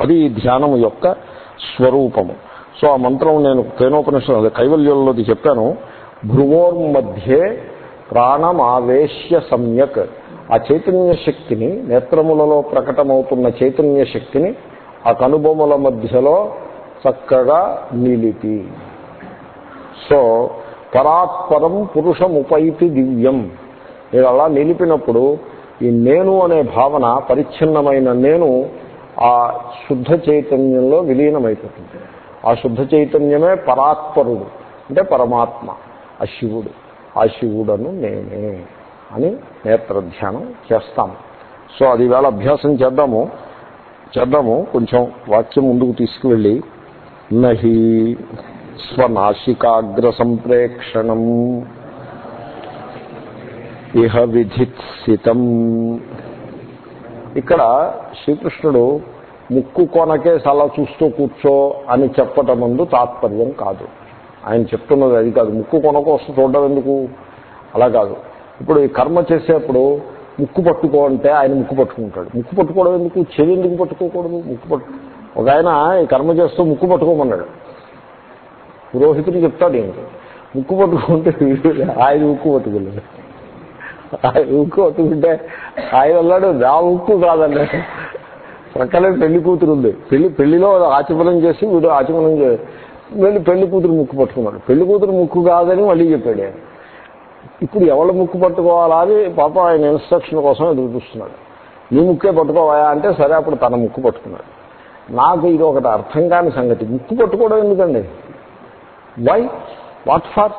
అది ధ్యానం యొక్క స్వరూపము. సో ఆ మంత్రం నేను కేనోపనిషత్తు కైవల్యంలోది చెప్పాను. భ్రువోర్మధ్యే ప్రాణమావేశ్య సమ్యక్. ఆ చైతన్య శక్తిని నేత్రములలో ప్రకటమవుతున్న చైతన్య శక్తిని ఆ కనుబొమ్మల మధ్యలో చక్కగా నిలిపి. సో పరాత్పరం పురుషముపైతి దివ్యం. మీరు అలా నిలిపినప్పుడు ఈ నేను అనే భావన పరిచ్ఛిన్నమైన నేను ఆ శుద్ధ చైతన్యంలో విలీనమైపోతుంది. ఆ శుద్ధ చైతన్యమే పరాత్పరుడు అంటే పరమాత్మ ఆ శివుడు. ఆ శివుడను నేనే అని నేత్రధ్యానం చేస్తాము. సో అది వేళ అభ్యాసం చేద్దాము. చేద్దాము. కొంచెం వాక్యం ముందుకు తీసుకువెళ్ళి నహి స్వనాశికాగ్ర సంప్రేక్షణం. ఇహ విధిత్సితం. ఇక్కడ శ్రీకృష్ణుడు ముక్కు కొనకే అలా చూస్తూ కూర్చో అని చెప్పటం ముందు తాత్పర్యం కాదు. ఆయన చెప్తున్నది అది కాదు. ముక్కు కొనకు వస్తూ చూడడం ఎందుకు అలా కాదు. ఇప్పుడు ఈ కర్మ చేసేప్పుడు ముక్కు పట్టుకో అంటే ఆయన ముక్కు పట్టుకుంటాడు. ముక్కు పట్టుకోవడం ఎందుకు? చెవి ఎందుకు పట్టుకోకూడదు? ముక్కు పట్టు ఒక ఆయన ఈ కర్మ చేస్తూ ముక్కు పట్టుకోమన్నాడు. పురోహితుడు చెప్తాడు ఏంటి? ముక్కు పట్టుకుంటే ఆయన ముక్కు పట్టుకోలేదు. ఉక్కు పట్టుకుంటే ఆయన అన్నాడు. నా ఉక్కు కాదండి. ప్రక్కనే పెళ్ళి కూతురు ఉంది. పెళ్ళి పెళ్ళిలో ఆచమనం చేసి వీడు ఆచమనం వెళ్ళి పెళ్ళి కూతురు ముక్కు పట్టుకున్నాడు. పెళ్ళి కూతురు ముక్కు కాదని మళ్ళీ చెప్పాడు. ఇప్పుడు ఎవరి ముక్కు పట్టుకోవాలా అని పాప ఆయన ఇన్స్ట్రక్షన్ కోసం ఎదురు చూస్తున్నాడు. నీ ముక్కే పట్టుకోవాయా అంటే సరే అప్పుడు తన ముక్కు పట్టుకున్నాడు. నాకు ఇది ఒకటి అర్థం కాని సంగతి. ముక్కు పట్టుకోవడం ఎందుకండి? వై వాట్ ఫార్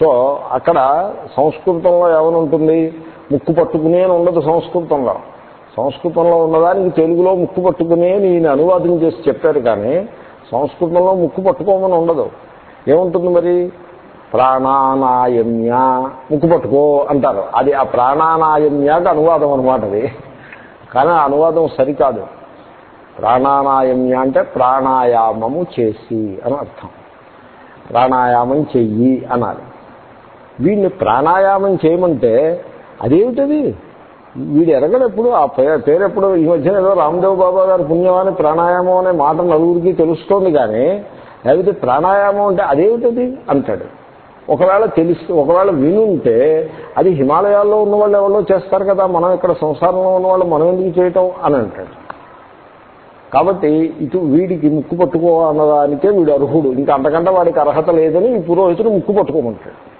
సో అక్కడ సంస్కృతంలో ఏమనుంటుంది ముక్కు పట్టుకునే అని ఉండదు సంస్కృతంలో. సంస్కృతంలో ఉన్నదానికి తెలుగులో ముక్కు పట్టుకునే అని ఈయన అనువాదం చేసి చెప్పారు కానీ సంస్కృతంలో ముక్కు పట్టుకోమని ఉండదు. ఏముంటుంది మరి? ప్రాణానాయమ్య. ముక్కు పట్టుకో అంటారు. అది ఆ ప్రాణానాయమ్యకు అనువాదం అనమాట అది. కానీ ఆ అనువాదం సరికాదు. ప్రాణానాయమ్య అంటే ప్రాణాయామము చేసి అని అర్థం. ప్రాణాయామం చెయ్యి అనాలి. వీడిని ప్రాణాయామం చేయమంటే అదేమిటది? వీడు ఎరగడెప్పుడు ఆ పే- పేరెప్పుడు ఈ మధ్యన ఏదో రామదేవ్ బాబా గారి పుణ్యమాని ప్రాణాయామం అనే మాట నలుగురికి తెలుస్తోంది కానీ లేకపోతే ప్రాణాయామం అంటే అదేమిటది? అంటాడు. ఒకవేళ తెలిసి ఒకవేళ వినుంటే అది హిమాలయాల్లో ఉన్న వాళ్ళు ఎవరో చేస్తారు కదా మనం ఇక్కడ సంసారంలో ఉన్న వాళ్ళు మనం ఎందుకు చేయటం? అని అంటాడు. కాబట్టి ఇటు వీడికి ముక్కు పట్టుకో అన్నదానికే వీడు అర్హుడు. ఇంకా అంతకంటే వాడికి అర్హత లేదని ఈ పురోహితుడు ముక్కు పట్టుకోమంటాడు.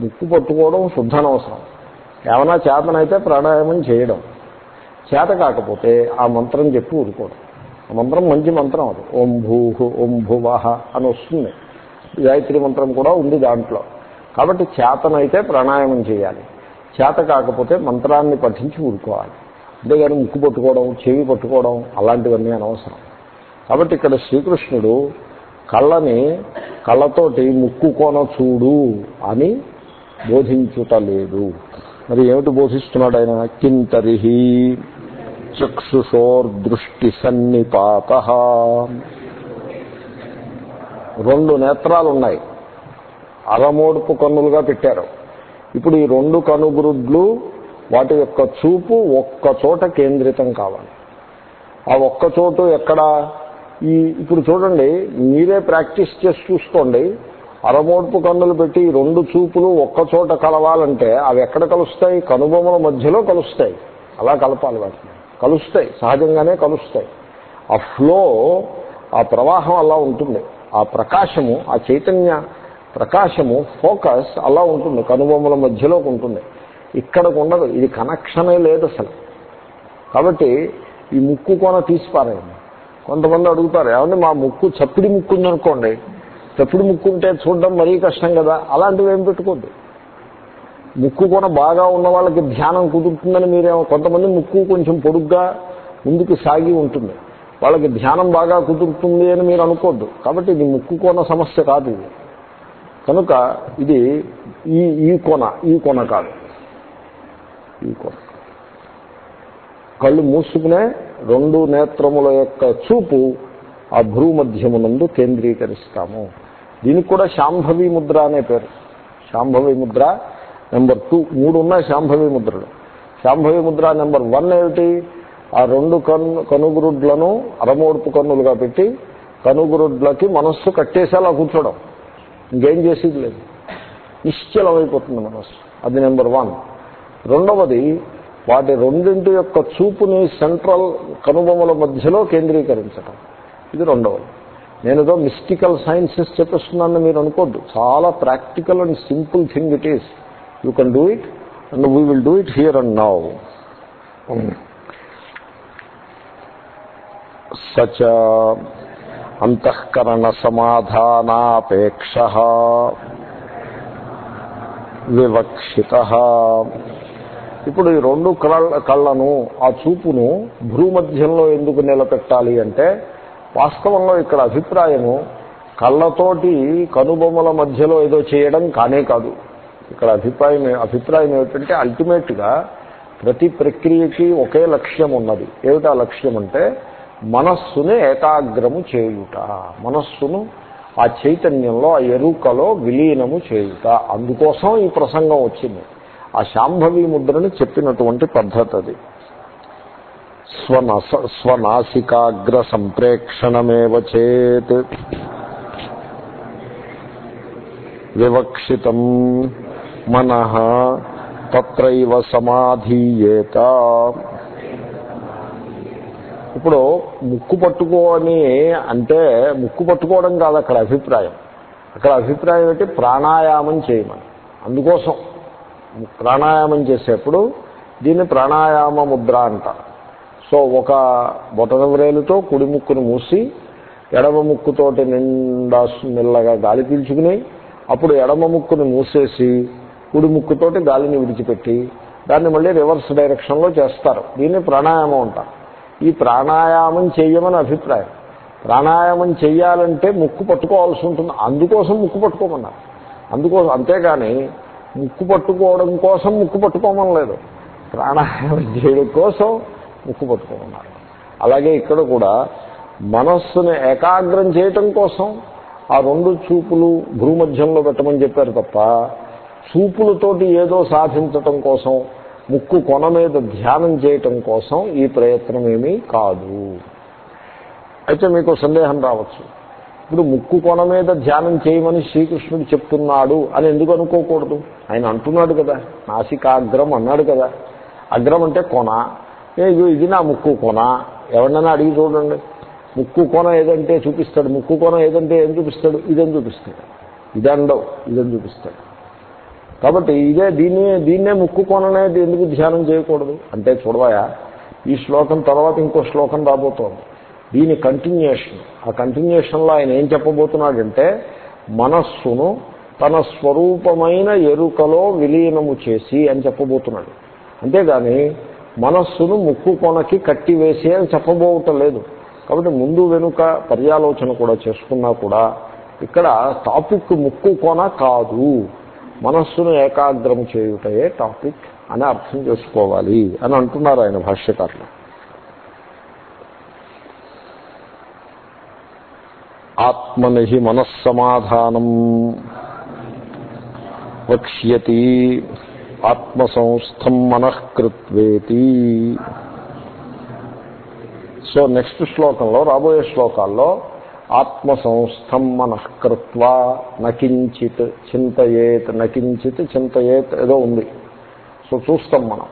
ముక్కు పట్టుకోవడం శుద్ధనవసరం. ఏమైనా చేతనైతే ప్రాణాయామం చేయడం. చేత కాకపోతే ఆ మంత్రం చెప్పి ఊరుకోవడం. ఆ మంత్రం మంచి మంత్రం అది. ఓం భూహు ఓం భువహ అని వస్తుంది. గాయత్రి మంత్రం కూడా ఉంది దాంట్లో. కాబట్టి చేతనైతే ప్రాణాయామం చేయాలి. చేత కాకపోతే మంత్రాన్ని పఠించి ఊరుకోవాలి. అంతేగాని ముక్కు పట్టుకోవడం చెవి పట్టుకోవడం అలాంటివన్నీ అనవసరం. కాబట్టి ఇక్కడ శ్రీకృష్ణుడు కళ్ళని కళ్ళతోటి ముక్కు కొన చూడు అని బోధించుట లేదు మరి ఏమిటి బోధిస్తున్నాడు ఆయన? కింతరిహి చక్షుషోర్దృష్టి సన్నిపాత. రెండు నేత్రాలు ఉన్నాయి అరమోడుపు కన్నులుగా పెట్టారు. ఇప్పుడు ఈ రెండు కనుగురుడ్లు వాటి యొక్క చూపు ఒక్క చోట కేంద్రితం కావాలి. ఆ ఒక్క చోటు ఎక్కడ? ఈ ఇప్పుడు చూడండి మీరే ప్రాక్టీస్ చేసి చూసుకోండి. అరమోడ్పు కన్నులు పెట్టి ఈ రెండు చూపులు ఒక్కచోట కలవాలంటే అవి ఎక్కడ కలుస్తాయి? కనుబొమ్మల మధ్యలో కలుస్తాయి. అలా కలపాలి వాటిని. కలుస్తాయి. సహజంగానే కలుస్తాయి. ఆ ఫ్లో ఆ ప్రవాహం అలా ఉంటుంది. ఆ ప్రకాశము ఆ చైతన్య ప్రకాశము ఫోకస్ అలా ఉంటుంది. కనుబొమ్మల మధ్యలోకి ఉంటుంది. ఇక్కడకు ఉండదు. ఇది కనెక్షనే లేదు అసలు. కాబట్టి ఈ ముక్కు కొన తీసిపారేయండి. కొంతమంది అడుగుతారు ఏమంటే మా ముక్కు చప్పిడి ముక్కు ఉందనుకోండి తప్పుడు ముక్కు ఉంటే చూడడం మరీ కష్టం కదా? అలాంటివి ఏం పెట్టుకోద్దు. ముక్కు కూడా బాగా ఉన్న వాళ్ళకి ధ్యానం కుదురుతుందని మీరేమో కొంతమంది ముక్కు కొంచెం పొడుగ్గా ముందుకు సాగి ఉంటుంది. వాళ్ళకి ధ్యానం బాగా కుదురుతుంది అని మీరు అనుకోద్దు. కాబట్టి ఇది ముక్కు కోన సమస్య కాదు ఇది. కనుక ఇది ఈ ఈ కొన ఈ కొన కాదు. ఈ కొన. కళ్ళు మూసుకునే రెండు నేత్రముల యొక్క చూపు ఆ భ్రూమధ్యమునందు కేంద్రీకరిస్తాము. దీనికి కూడా శాంభవి ముద్ర అనే పేరు. Shambhavi Mudra number two. మూడు ఉన్నాయి శాంభవి ముద్రలు. శాంభవి ముద్ర నెంబర్ వన్ ఏమిటి? ఆ రెండు కన్ను కనుగురుడ్లను అరమోడుపు కన్నులుగా పెట్టి కనుగురుడ్లకి మనస్సు కట్టేసేలా కూర్చోవడం ఇంకేం చేసేది లేదు. నిశ్చలమైపోతుంది మనస్సు. అది నెంబర్ వన్. రెండవది వాటి రెండింటి యొక్క చూపుని సెంట్రల్ కనుబొమ్మల మధ్యలో కేంద్రీకరించడం ఇది రెండవది. నేను ఏదో మిస్టికల్ సైన్సెస్ చెప్పేస్తున్నానని మీరు అనుకోద్దు. చాలా practical and simple thing it is you can do it and we will do it here and now such అంతఃకరణ సమాధానాపేక్ష వివక్షిత. ఇప్పుడు ఈ రెండు కళ్ళ కళ్ళను ఆ చూపును భ్రూమధ్యంలో ఎందుకు నిలబెట్టాలి అంటే వాస్తవంలో ఇక్కడ అభిప్రాయము కళ్ళతోటి కనుబొమ్మల మధ్యలో ఏదో చేయడం కానే కాదు. ఇక్కడ అభిప్రాయం అభిప్రాయం ఏమిటంటే అల్టిమేట్గా ప్రతి ప్రక్రియకి ఒకే లక్ష్యం ఉన్నది. ఏమిటా లక్ష్యం అంటే మనస్సుని ఏకాగ్రము చేయుట. మనస్సును ఆ చైతన్యంలో ఆ ఎరుకలో విలీనము చేయుట. అందుకోసం ఈ ప్రసంగం వచ్చింది. ఆ శాంభవి ముద్రని చెప్పినటువంటి పద్ధతి అది. స్వనస స్వనాసికాగ్ర సంప్రేక్షణమేవ చేత్. వివక్షితం మన తత్రైవ సమాధీయేత. ఇప్పుడు ముక్కు పట్టుకోని అంటే ముక్కు పట్టుకోవడం కాదు అక్కడ అభిప్రాయం. అక్కడ అభిప్రాయం ఏంటి? ప్రాణాయామం చేయమని. అందుకోసం ప్రాణాయామం చేసేప్పుడు దీన్ని ప్రాణాయామ ముద్ర అంటారు. సో ఒక బొటనవ్రేలుతో కుడి ముక్కును మూసి ఎడమ ముక్కుతోటి నిండా మెల్లగా గాలి పీల్చుకుని అప్పుడు ఎడమ ముక్కును మూసేసి కుడి ముక్కుతోటి గాలిని విడిచిపెట్టి దాన్ని మళ్ళీ రివర్స్ డైరెక్షన్లో చేస్తారు. దీన్ని ప్రాణాయామం అంటారు. ఈ ప్రాణాయామం చెయ్యమని అభిప్రాయం. ప్రాణాయామం చెయ్యాలంటే ముక్కు పట్టుకోవాల్సి ఉంటుంది. అందుకోసం ముక్కు పట్టుకోమన్నారు. అందుకోసం అంతేగాని ముక్కు పట్టుకోవడం కోసం ముక్కు పట్టుకోమని లేదు ప్రాణాయామం చేయడం కోసం ముక్కు పట్టుకోమన్నారు అలాగే ఇక్కడ కూడా మనస్సును ఏకాగ్రం చేయటం కోసం ఆ రెండు చూపులు భూమధ్యంలో పెట్టమని చెప్పారు తప్ప చూపులతోటి ఏదో సాధించటం కోసం ముక్కు కొన మీద ధ్యానం చేయటం కోసం ఈ ప్రయత్నం ఏమీ కాదు. అయితే మీకు సందేహం రావచ్చు. ఇప్పుడు ముక్కు కొన మీద ధ్యానం చేయమని శ్రీకృష్ణుడు చెప్తున్నాడు అని ఎందుకు అనుకోకూడదు? ఆయన అంటున్నాడు కదా నాసికాగ్రం అన్నాడు కదా. అగ్రం అంటే కొన ఇది నా ముక్కు కొన ఎవరినైనా అడిగి చూడండి. ముక్కు కొన ఏదంటే చూపిస్తాడు. ముక్కు కొన ఏదంటే ఏం చూపిస్తాడు? ఇదని చూపిస్తాడు. ఇదండవు ఇదని చూపిస్తాడు. కాబట్టి ఇదే దీన్ని దీన్నే ముక్కు కొననేది ఎందుకు ధ్యానం చేయకూడదు? అంటే చూడవాయా ఈ శ్లోకం తర్వాత ఇంకో శ్లోకం రాబోతోంది. దీని కంటిన్యూషన్ ఆ కంటిన్యూషన్లో ఆయన ఏం చెప్పబోతున్నాడంటే మనస్సును తన స్వరూపమైన ఎరుకలో విలీనము చేసి అని చెప్పబోతున్నాడు. అంతేగాని మనస్సును ముక్కు కొనకి కట్టివేసి అని చెప్పబోవటం లేదు. కాబట్టి ముందు వెనుక పర్యాలోచన కూడా చేసుకున్నా కూడా ఇక్కడ టాపిక్ ముక్కు కొన కాదు. మనస్సును ఏకాగ్రం చేయుటయే టాపిక్ అని అర్థం చేసుకోవాలి అని అంటున్నారు ఆయన భాష్యకారులు. ఆత్మని మనస్సమాధానం వక్ష్యతి. ఆత్మసంస్థం మనఃకృత్వేతి సో నెక్స్ట్ శ్లోకంలో రాబోయే శ్లోకాల్లో ఆత్మసంస్థం మనఃకృత్వ నకించిత్ చింతయేత్ నకించిత్ చింతయేత్ ఏదో ఉంది. సో చూస్తాం మనం.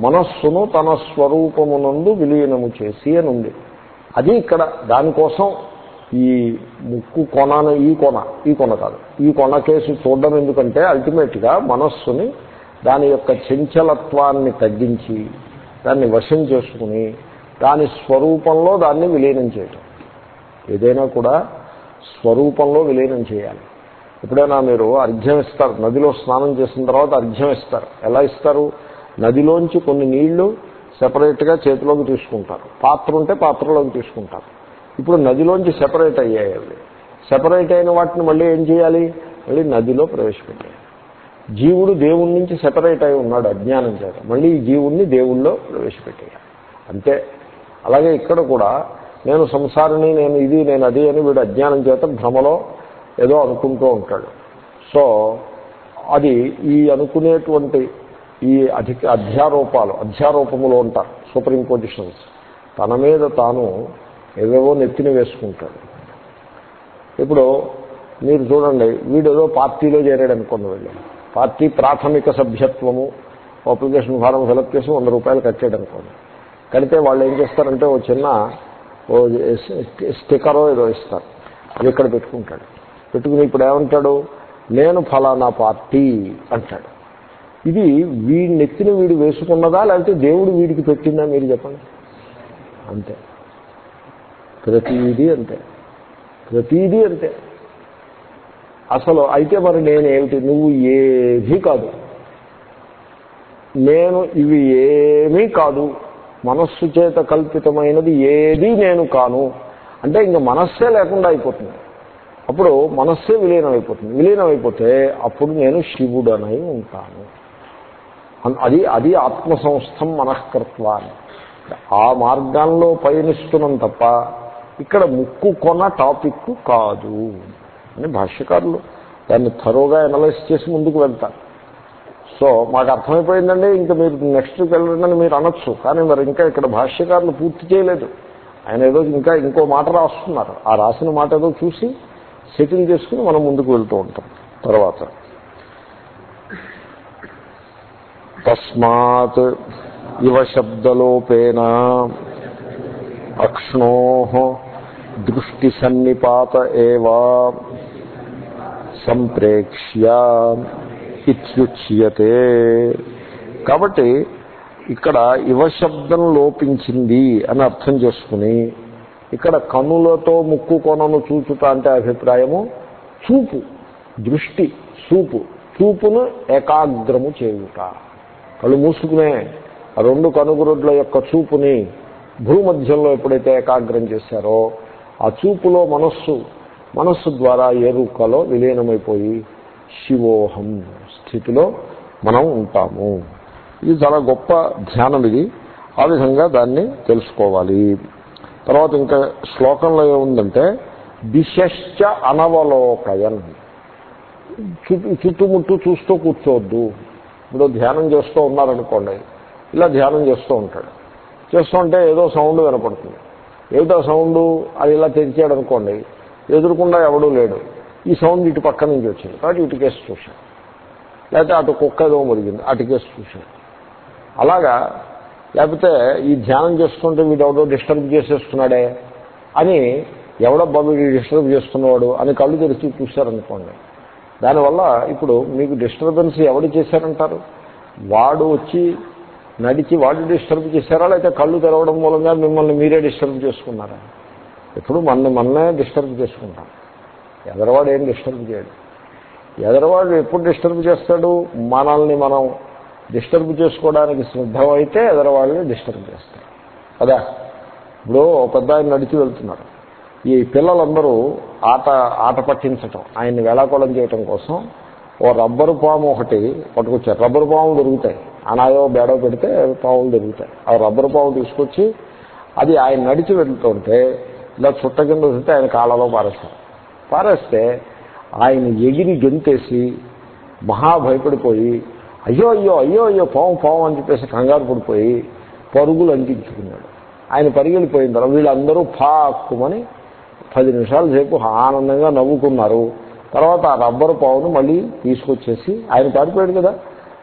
మనస్సును తన స్వరూపమునందు విలీనము చేసి అని ఉంది. అది ఇక్కడ దానికోసం ఈ ముక్కు కొనను ఈ కొన ఈ కొన కాదు. ఈ కొన కేసు చూడడం ఎందుకంటే అల్టిమేట్గా మనస్సుని దాని యొక్క చంచలత్వాన్ని తగ్గించి దాన్ని వశం చేసుకుని దాని స్వరూపంలో దాన్ని విలీనం చేయటం. ఏదైనా కూడా స్వరూపంలో విలీనం చేయాలి. ఎప్పుడైనా మీరు అర్ఘ్యం ఇస్తారు నదిలో స్నానం చేసిన తర్వాత అర్ఘ్యం ఇస్తారు. ఎలా ఇస్తారు? నదిలోంచి కొన్ని నీళ్ళు సెపరేట్గా చేతిలోకి తీసుకుంటారు. పాత్ర ఉంటే పాత్రలోకి తీసుకుంటారు. ఇప్పుడు నదిలోంచి సెపరేట్ అయ్యాయి అవి. సెపరేట్ అయిన వాటిని మళ్ళీ ఏం చేయాలి? మళ్ళీ నదిలో ప్రవేశపెట్టాలి జీవుడు దేవుడి నుంచి సెపరేట్ అయి ఉన్నాడు అజ్ఞానం చేత. మళ్ళీ ఈ జీవుణ్ణి దేవుళ్ళో ప్రవేశపెట్టేయాలి. అంతే. అలాగే ఇక్కడ కూడా నేను సంసారిని నేను ఇది నేను అది అని వీడు అజ్ఞానం చేత భ్రమలో ఏదో అనుకుంటూ ఉంటాడు. సో అది ఈ అనుకునేటువంటి ఈ అధిక అధ్యారోపాలు అధ్యారోపములు ఉంటారు సూపర్ ఇంపోజిషన్స్ తన మీద తాను ఏవేవో నెత్తిన వేసుకుంటాడు. ఇప్పుడు మీరు చూడండి వీడు ఏదో పార్టీలో చేరాడు అనుకోండి వెళ్ళి. పార్టీ ప్రాథమిక సభ్యత్వము అప్లికేషన్ ఫారం ఫిలప్ చేసి వంద రూపాయలు కట్టాడు అనుకోండి కడితే వాళ్ళు ఏం చేస్తారంటే ఓ చిన్న ఓ స్టిక్కరో ఏదో ఇస్తారు. అది ఇక్కడ పెట్టుకుంటాడు. పెట్టుకుని ఇప్పుడు ఏమంటాడు? నేను ఫలానా పార్టీ అంటాడు. ఇది వీడి నెత్తిన వీడు వేసుకున్నదా లేకపోతే దేవుడు వీడికి పెట్టిందా మీరు చెప్పండి? అంతే. ప్రతీది అంతే. ప్రతీది అంతే. అసలు అయితే మరి నేనేమిటి? నువ్వు ఏమీ కాదు. నేను ఇవి ఏమీ కాదు. మనస్సు చేత కల్పితమైనది ఏదీ నేను కాను. అంటే ఇంక మనస్సే లేకుండా అయిపోతుంది. అప్పుడు మనస్సే విలీనం అయిపోతుంది విలీనం అయిపోతే అప్పుడు నేను శివుడనై ఉంటాను. అది అది ఆత్మసంస్థం మనఃకర్త్వ ఆ మార్గాల్లో పయనిస్తున్నాం తప్ప ఇక్కడ ముక్కు కొన టాపిక్ కాదు. అని భాష్యకారులు దాన్ని థరోగా అనలైజ్ చేసి ముందుకు వెళ్తారు. సో మాకు అర్థమైపోయిందండి ఇంకా మీరు నెక్స్ట్ వెళ్ళండి మీరు అనొచ్చు. కానీ మరి ఇంకా ఇక్కడ భాష్యకారులు పూర్తి చేయలేదు. ఆయన ఏదో ఇంకా ఇంకో మాట రాస్తున్నారు. ఆ రాసిన మాట ఏదో చూసి సెటిల్ చేసుకుని మనం ముందుకు వెళ్తూ ఉంటాం. తర్వాత. తస్మాత్ ఇవ శబ్దలోపేన అక్ష్ణో దృష్టి సన్నిపాత ఏవా సంప్రేక్ష్య ఇత్యుచ్యతే. కాబట్టి ఇక్కడ ఇవ శబ్దం లోపించింది అని అర్థం చేసుకుని ఇక్కడ కనులతో ముక్కు కొనను చూచుట అంటే అభిప్రాయము చూపు దృష్టి చూపు. చూపును ఏకాగ్రము చేయుట. కళ్ళు మూసుకునే ఆ రెండు కనుగురుడ్ల యొక్క చూపుని భూమధ్యంలో ఎప్పుడైతే ఏకాగ్రం చేశారో ఆ చూపులో మనస్సు మనస్సు ద్వారా ఎరుకలో విలీనమైపోయి శివోహం స్థితిలో మనం ఉంటాము. ఇది చాలా గొప్ప ధ్యానం ఇది. ఆ విధంగా దాన్ని తెలుసుకోవాలి. తర్వాత ఇంకా శ్లోకంలో ఏముందంటే దిశశ్చ అనవలోకయన్. చుట్టూ చుట్టుముట్టు చూస్తూ కూర్చోవద్దు. ఇప్పుడు ధ్యానం చేస్తూ ఉన్నారనుకోండి ఇలా ధ్యానం చేస్తూ ఉంటాడు. చేస్తూ ఉంటే ఏదో సౌండ్ వినపడుతుంది. ఏమిటో సౌండ్? అది ఇలా తెరిచాడు అనుకోండి ఎదురుకుండా ఎవడూ లేడు. ఈ సౌండ్ ఇటు పక్క నుంచి వచ్చింది. కాబట్టి ఇటు కేసు చూశాను లేకపోతే అటు కుక్క ఏదో మురిగింది. అటు కేసు చూశాను అలాగా లేకపోతే ఈ ధ్యానం చేస్తుంటే వీడెవడో ఎవడో డిస్టర్బ్ చేసేస్తున్నాడే అని ఎవడబ్బా వీడు డిస్టర్బ్ చేస్తున్నవాడు అని కళ్ళు తెరిచి చూశారనుకోండి. దానివల్ల ఇప్పుడు మీకు డిస్టర్బెన్స్ ఎవడు చేశారంటారు? వాడు వచ్చి నడిచి వాడు డిస్టర్బ్ చేశారా? లేకపోతే కళ్ళు తెరవడం మూలంగా మిమ్మల్ని మీరే డిస్టర్బ్ చేసుకున్నారా? ఎప్పుడు మన మననే డిస్టర్బ్ చేసుకుంటాం. ఎదరవాడు ఏం డిస్టర్బ్ చేయడు. ఎదరవాడు ఎప్పుడు డిస్టర్బ్ చేస్తాడు? మనల్ని మనం డిస్టర్బ్ చేసుకోవడానికి సిద్ధమైతే ఎదరవాళ్ళని డిస్టర్బ్ చేస్తాడు. కదా? ఇప్పుడు ఒక పెద్ద ఆయన నడిచి వెళ్తున్నారు ఈ పిల్లలందరూ ఆట ఆట పట్టించటం ఆయన్ని వేళాకోళం చేయటం కోసం ఓ రబ్బరు పాము ఒకటి పట్టుకొచ్చారు. రబ్బరు పాములు దొరుకుతాయి. అనాయో బేడో పెడితే పాములు దొరుకుతాయి. ఆ రబ్బరు పాము తీసుకొచ్చి అది ఆయన నడిచి వెళ్తుంటే ఇలా చుట్ట కింద వస్తే ఆయన కాళ్ళలో పారేస్తారు. పారేస్తే ఆయన ఎగిరి గెంతేసి మహా భయపడిపోయి అయ్యో అయ్యో అయ్యో అయ్యో పాము పాము అని చెప్పేసి కంగారు పడిపోయి పరుగులు అంటించుకున్నాడు. ఆయన పరిగెళ్ళిపోయిన తర్వాత వీళ్ళందరూ పాక్కుమని పది నిమిషాల సేపు ఆనందంగా నవ్వుకున్నారు. తర్వాత ఆ రబ్బరు పావును మళ్ళీ తీసుకొచ్చేసి ఆయన పారిపోయాడు కదా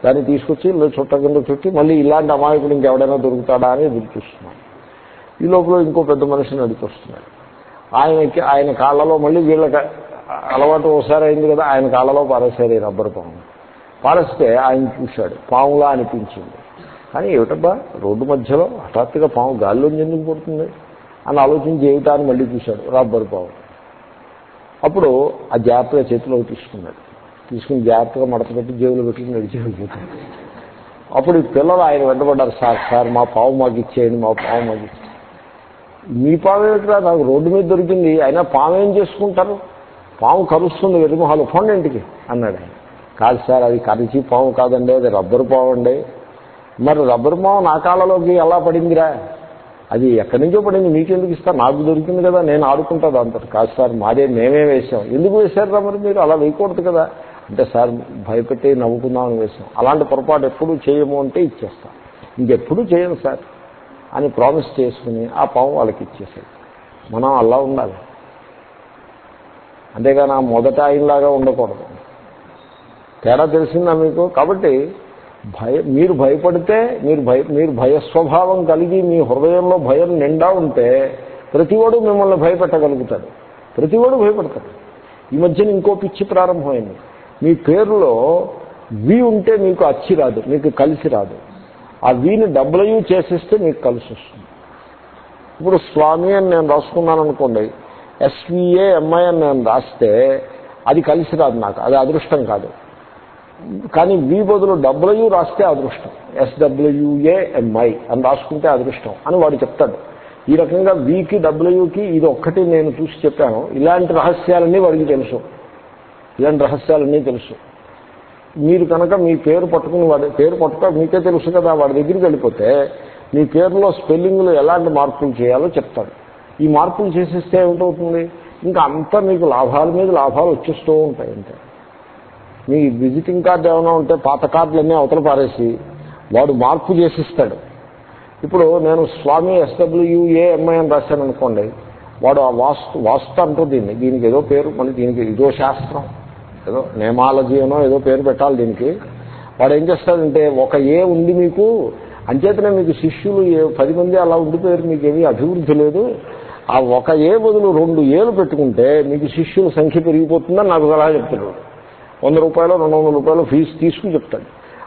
దాన్ని తీసుకొచ్చి చుట్ట కింద చుట్టి మళ్ళీ ఇలాంటి అమాయకుడు ఇంకెవడైనా దొరుకుతాడా అని ఎదురు చూస్తున్నాడు ఈ లోపల ఇంకో పెద్ద మనిషి నడిచొస్తున్నాడు ఆయనకి ఆయన కాళ్ళలో మళ్ళీ వీళ్ళకి అలవాటు ఒకసారి అయింది కదా ఆయన కాళ్ళలో పారేశారు ఈ రబ్బరు పాము. పారేస్తే ఆయన చూశాడు పాములా అనిపించింది. కానీ ఏమిటబ్బా రోడ్డు మధ్యలో హఠాత్తుగా పాము గాల్లో ఎందుకు పడుతుంది? అని ఆలోచించి ఏమిటా అని మళ్ళీ చూశాడు రబ్బరు పాము. అప్పుడు ఆ జాగ్రత్తగా చేతిలోకి తీసుకున్నాడు. తీసుకుని జాగ్రత్తగా మడత పెట్టి జేబులు పెట్టుకుని నడిచి వెళ్ళిపోతాడు. అప్పుడు ఈ పిల్లలు ఆయన వెంటబడ్డారు సార్ సార్ మా పావు మాకు ఇచ్చేయండి మా పావు మాకు ఇచ్చేయండి. మీ పాము ఏమిట్రా నాకు రోడ్డు మీద దొరికింది. అయినా పాము ఏం చేసుకుంటారు? పాము కరుస్తుంది వెలుమహాలు ఫోన్ ఇంటికి అన్నాడు ఆయన. కాదు సార్ అది కరిచి పాము కాదండి అది రబ్బరు పాము అండి. మరి రబ్బరు పాము నా కాళ్ళలోకి ఎలా పడిందిరా? అది ఎక్కడి నుంచో పడింది? మీకెందుకు ఇస్తా? నాకు దొరికింది కదా నేను ఆడుకుంటా దాంతో కాదు సార్ మాదే మేమే వేసాం ఎందుకు వేశారా మరి మీరు? అలా వేయకూడదు కదా. అంటే సార్ భయపెట్టి నవ్వుకుందామని వేసాం అలాంటి పొరపాటు ఎప్పుడూ చేయము అంటే ఇచ్చేస్తాం. ఇంకెప్పుడు చేయను సార్. అని ప్రామిస్ చేసుకుని ఆ పాము వాళ్ళకి ఇచ్చేసాడు మనం అలా ఉండాలి. అంతేగాని ఆ మొదట ఆయనలాగా ఉండకూడదు. తేడా తెలిసిందా మీకు? కాబట్టి భయ మీరు భయపడితే మీరు భయ మీరు భయస్వభావం కలిగి మీ హృదయంలో భయం నిండా ఉంటే ప్రతివాడు మిమ్మల్ని భయపెట్టగలుగుతాడు. ప్రతివాడు భయపడతాడు. ఈ మధ్యన ఇంకో పిచ్చి ప్రారంభమైంది. మీ పేరులో వి ఉంటే మీకు అచ్చి రాదు మీకు కలిసి రాదు. ఆ వీని డబ్ల్యూ చేసేస్తే మీకు కలిసి వస్తుంది. ఇప్పుడు స్వామి అని నేను రాసుకున్నాను అనుకోండి ఎస్విఏ ఎంఐ అని నేను రాస్తే అది కలిసి రాదు నాకు అది అదృష్టం కాదు. కానీ వి బదులు డబ్ల్యూ రాస్తే అదృష్టం. ఎస్డబ్ల్యూఏఎంఐ అని రాసుకుంటే అదృష్టం అని వాడు చెప్తాడు. ఈ రకంగా వికి డబ్ల్యూకి ఇది ఒక్కటి నేను చూసి చెప్పాను. ఇలాంటి రహస్యాలన్నీ వాడికి తెలుసు. ఇలాంటి రహస్యాలన్నీ తెలుసు. మీరు కనుక మీ పేరు పట్టుకుని వాడి పేరు పట్టుక మీకే తెలుసు కదా వాడి దగ్గరికి వెళ్ళిపోతే మీ పేరులో స్పెల్లింగ్లో ఎలాంటి మార్పులు చేయాలో చెప్తాడు. ఈ మార్పులు చేసేస్తే ఏమిటవుతుంది? ఇంకా అంతా మీకు లాభాల మీద లాభాలు వచ్చేస్తూ ఉంటాయి అంతే. మీ విజిటింగ్ కార్డు ఏమైనా ఉంటే పాత కార్డులన్నీ అవతల పారేసి వాడు మార్పు చేసిస్తాడు. ఇప్పుడు నేను స్వామి ఎస్డబ్ల్యూఏఎంఐ అని రాశాను అనుకోండి వాడు ఆ వాస్తు వాస్తు అంటూ దీన్ని దీనికి ఏదో పేరు మళ్ళీ దీనికి ఇదో శాస్త్రం. ఏదో నేమాలజీ అనో ఏదో పేరు పెట్టాలి దీనికి. వాడు ఏం చేస్తాడంటే ఒక ఏ ఉంది మీకు అంచేతనే మీకు శిష్యులు ఏ పది మంది అలా ఉండిపోయారు మీకు ఏమీ అభివృద్ధి లేదు. ఆ ఒక ఏ బదులు రెండు ఏలు పెట్టుకుంటే మీకు శిష్యుల సంఖ్య పెరిగిపోతుందని నాకు సలహా చెప్తున్నాడు. వంద రూపాయలు రెండు వందల రూపాయలు ఫీజు తీసుకుని చెప్తాడు.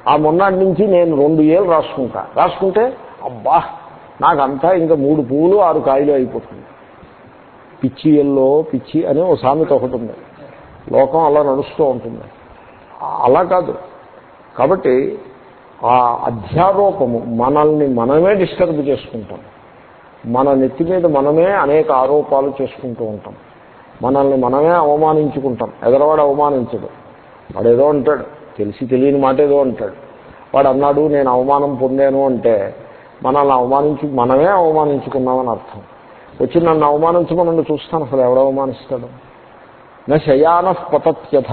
ఆ మొన్నటి నుంచి నేను రెండు ఏళ్ళు రాసుకుంటా. రాసుకుంటే అబ్బా నాకంతా ఇంకా మూడు పువ్వులు ఆరు కాయలు అయిపోతుంది. పిచ్చి ఎల్లో పిచ్చి అనే ఒక సామెత ఒకటి ఉంది. లోకం అలా నడుస్తూ ఉంటుంది. అలా కాదు. కాబట్టి ఆ అధ్యారోపము మనల్ని మనమే డిస్టర్బ్ చేసుకుంటాం. మన నెత్తి మీద మనమే అనేక ఆరోపాలు చేసుకుంటూ ఉంటాం. మనల్ని మనమే అవమానించుకుంటాం. ఎదరవాడు అవమానించడు. వాడేదో అంటాడు. తెలిసి తెలియని మాట ఏదో అంటాడు. వాడు అన్నాడు నేను అవమానం పొందాను అంటే మనల్ని అవమానించు మనమే అవమానించుకున్నామని అర్థం. వచ్చి నన్ను అవమానించమని చూస్తాను. అసలు ఎవడు అవమానిస్తాడు? నా శయాన పతత్యథ.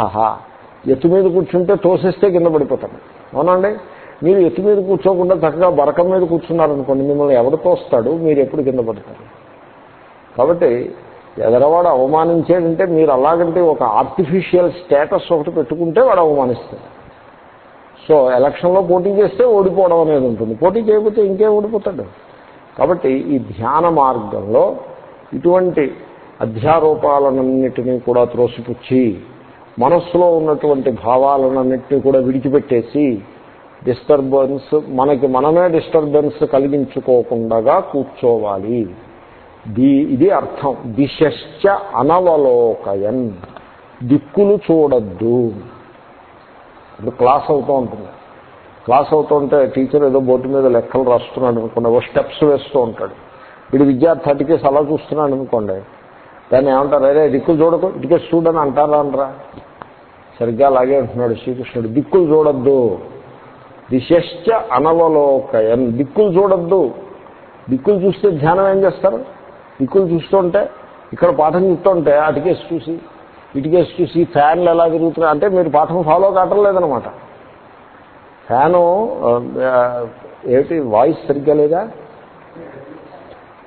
ఎత్తు మీద కూర్చుంటే తోసేస్తే కింద పడిపోతాను అవునండి? మీరు ఎత్తు మీద కూర్చోకుండా చక్కగా బరకం మీద కూర్చున్నారనుకోండి మిమ్మల్ని ఎవరు తోస్తాడు? మీరు ఎప్పుడు కింద పడతారు? కాబట్టి ఎదరవాడు అవమానించేదంటే మీరు అలాగంటే ఒక ఆర్టిఫిషియల్ స్టేటస్ ఒకటి పెట్టుకుంటే వాడు అవమానిస్తాడు. సో ఎలక్షన్లో పోటీ చేస్తే ఓడిపోవడం అనేది ఉంటుంది. పోటీ చేయకపోతే ఇంకేం ఓడిపోతాడు? కాబట్టి ఈ ధ్యాన మార్గంలో ఇటువంటి అధ్యారోపాలన్నింటినీ కూడా త్రోసిపుచ్చి మనస్సులో ఉన్నటువంటి భావాలన్నింటినీ కూడా విడిచిపెట్టేసి డిస్టర్బెన్స్ మనకి మనమే డిస్టర్బెన్స్ కలిగించుకోకుండా కూర్చోవాలి. దీ ఇది అర్థం. దిశ్చ అనవలోకయన్. దిక్కులు చూడద్దు. ఇప్పుడు క్లాస్ అవుతూ ఉంటుంది. క్లాస్ అవుతుంటే టీచర్ ఏదో బోర్డు మీద లెక్కలు రాస్తున్నాడు అనుకోండి ఓ స్టెప్స్ వేస్తూ ఉంటాడు. వీడు విద్యార్థి అటుకేసి అలా చూస్తున్నాడు అనుకోండి దాన్ని ఏమంటారు? అరే దిక్కులు చూడకు ఇటుకేసి చూడని అంటారా అనరా సరిగ్గా అలాగే అంటున్నాడు శ్రీకృష్ణుడు. దిక్కులు చూడద్దు. దిశ్చ అనవలోకయన్ దిక్కులు చూడద్దు. దిక్కులు చూస్తే ధ్యానం ఏం చేస్తారు? దిక్కులు చూస్తుంటే ఇక్కడ పాఠం చూస్తుంటే అటుకేసి చూసి ఇటుకేసి చూసి ఫ్యాన్లు ఎలా తిరుగుతున్నాయి? అంటే మీరు పాఠం ఫాలో కావటం లేదనమాట ఫ్యాను ఏమిటి వాయిస్ సరిగ్గా లేదా?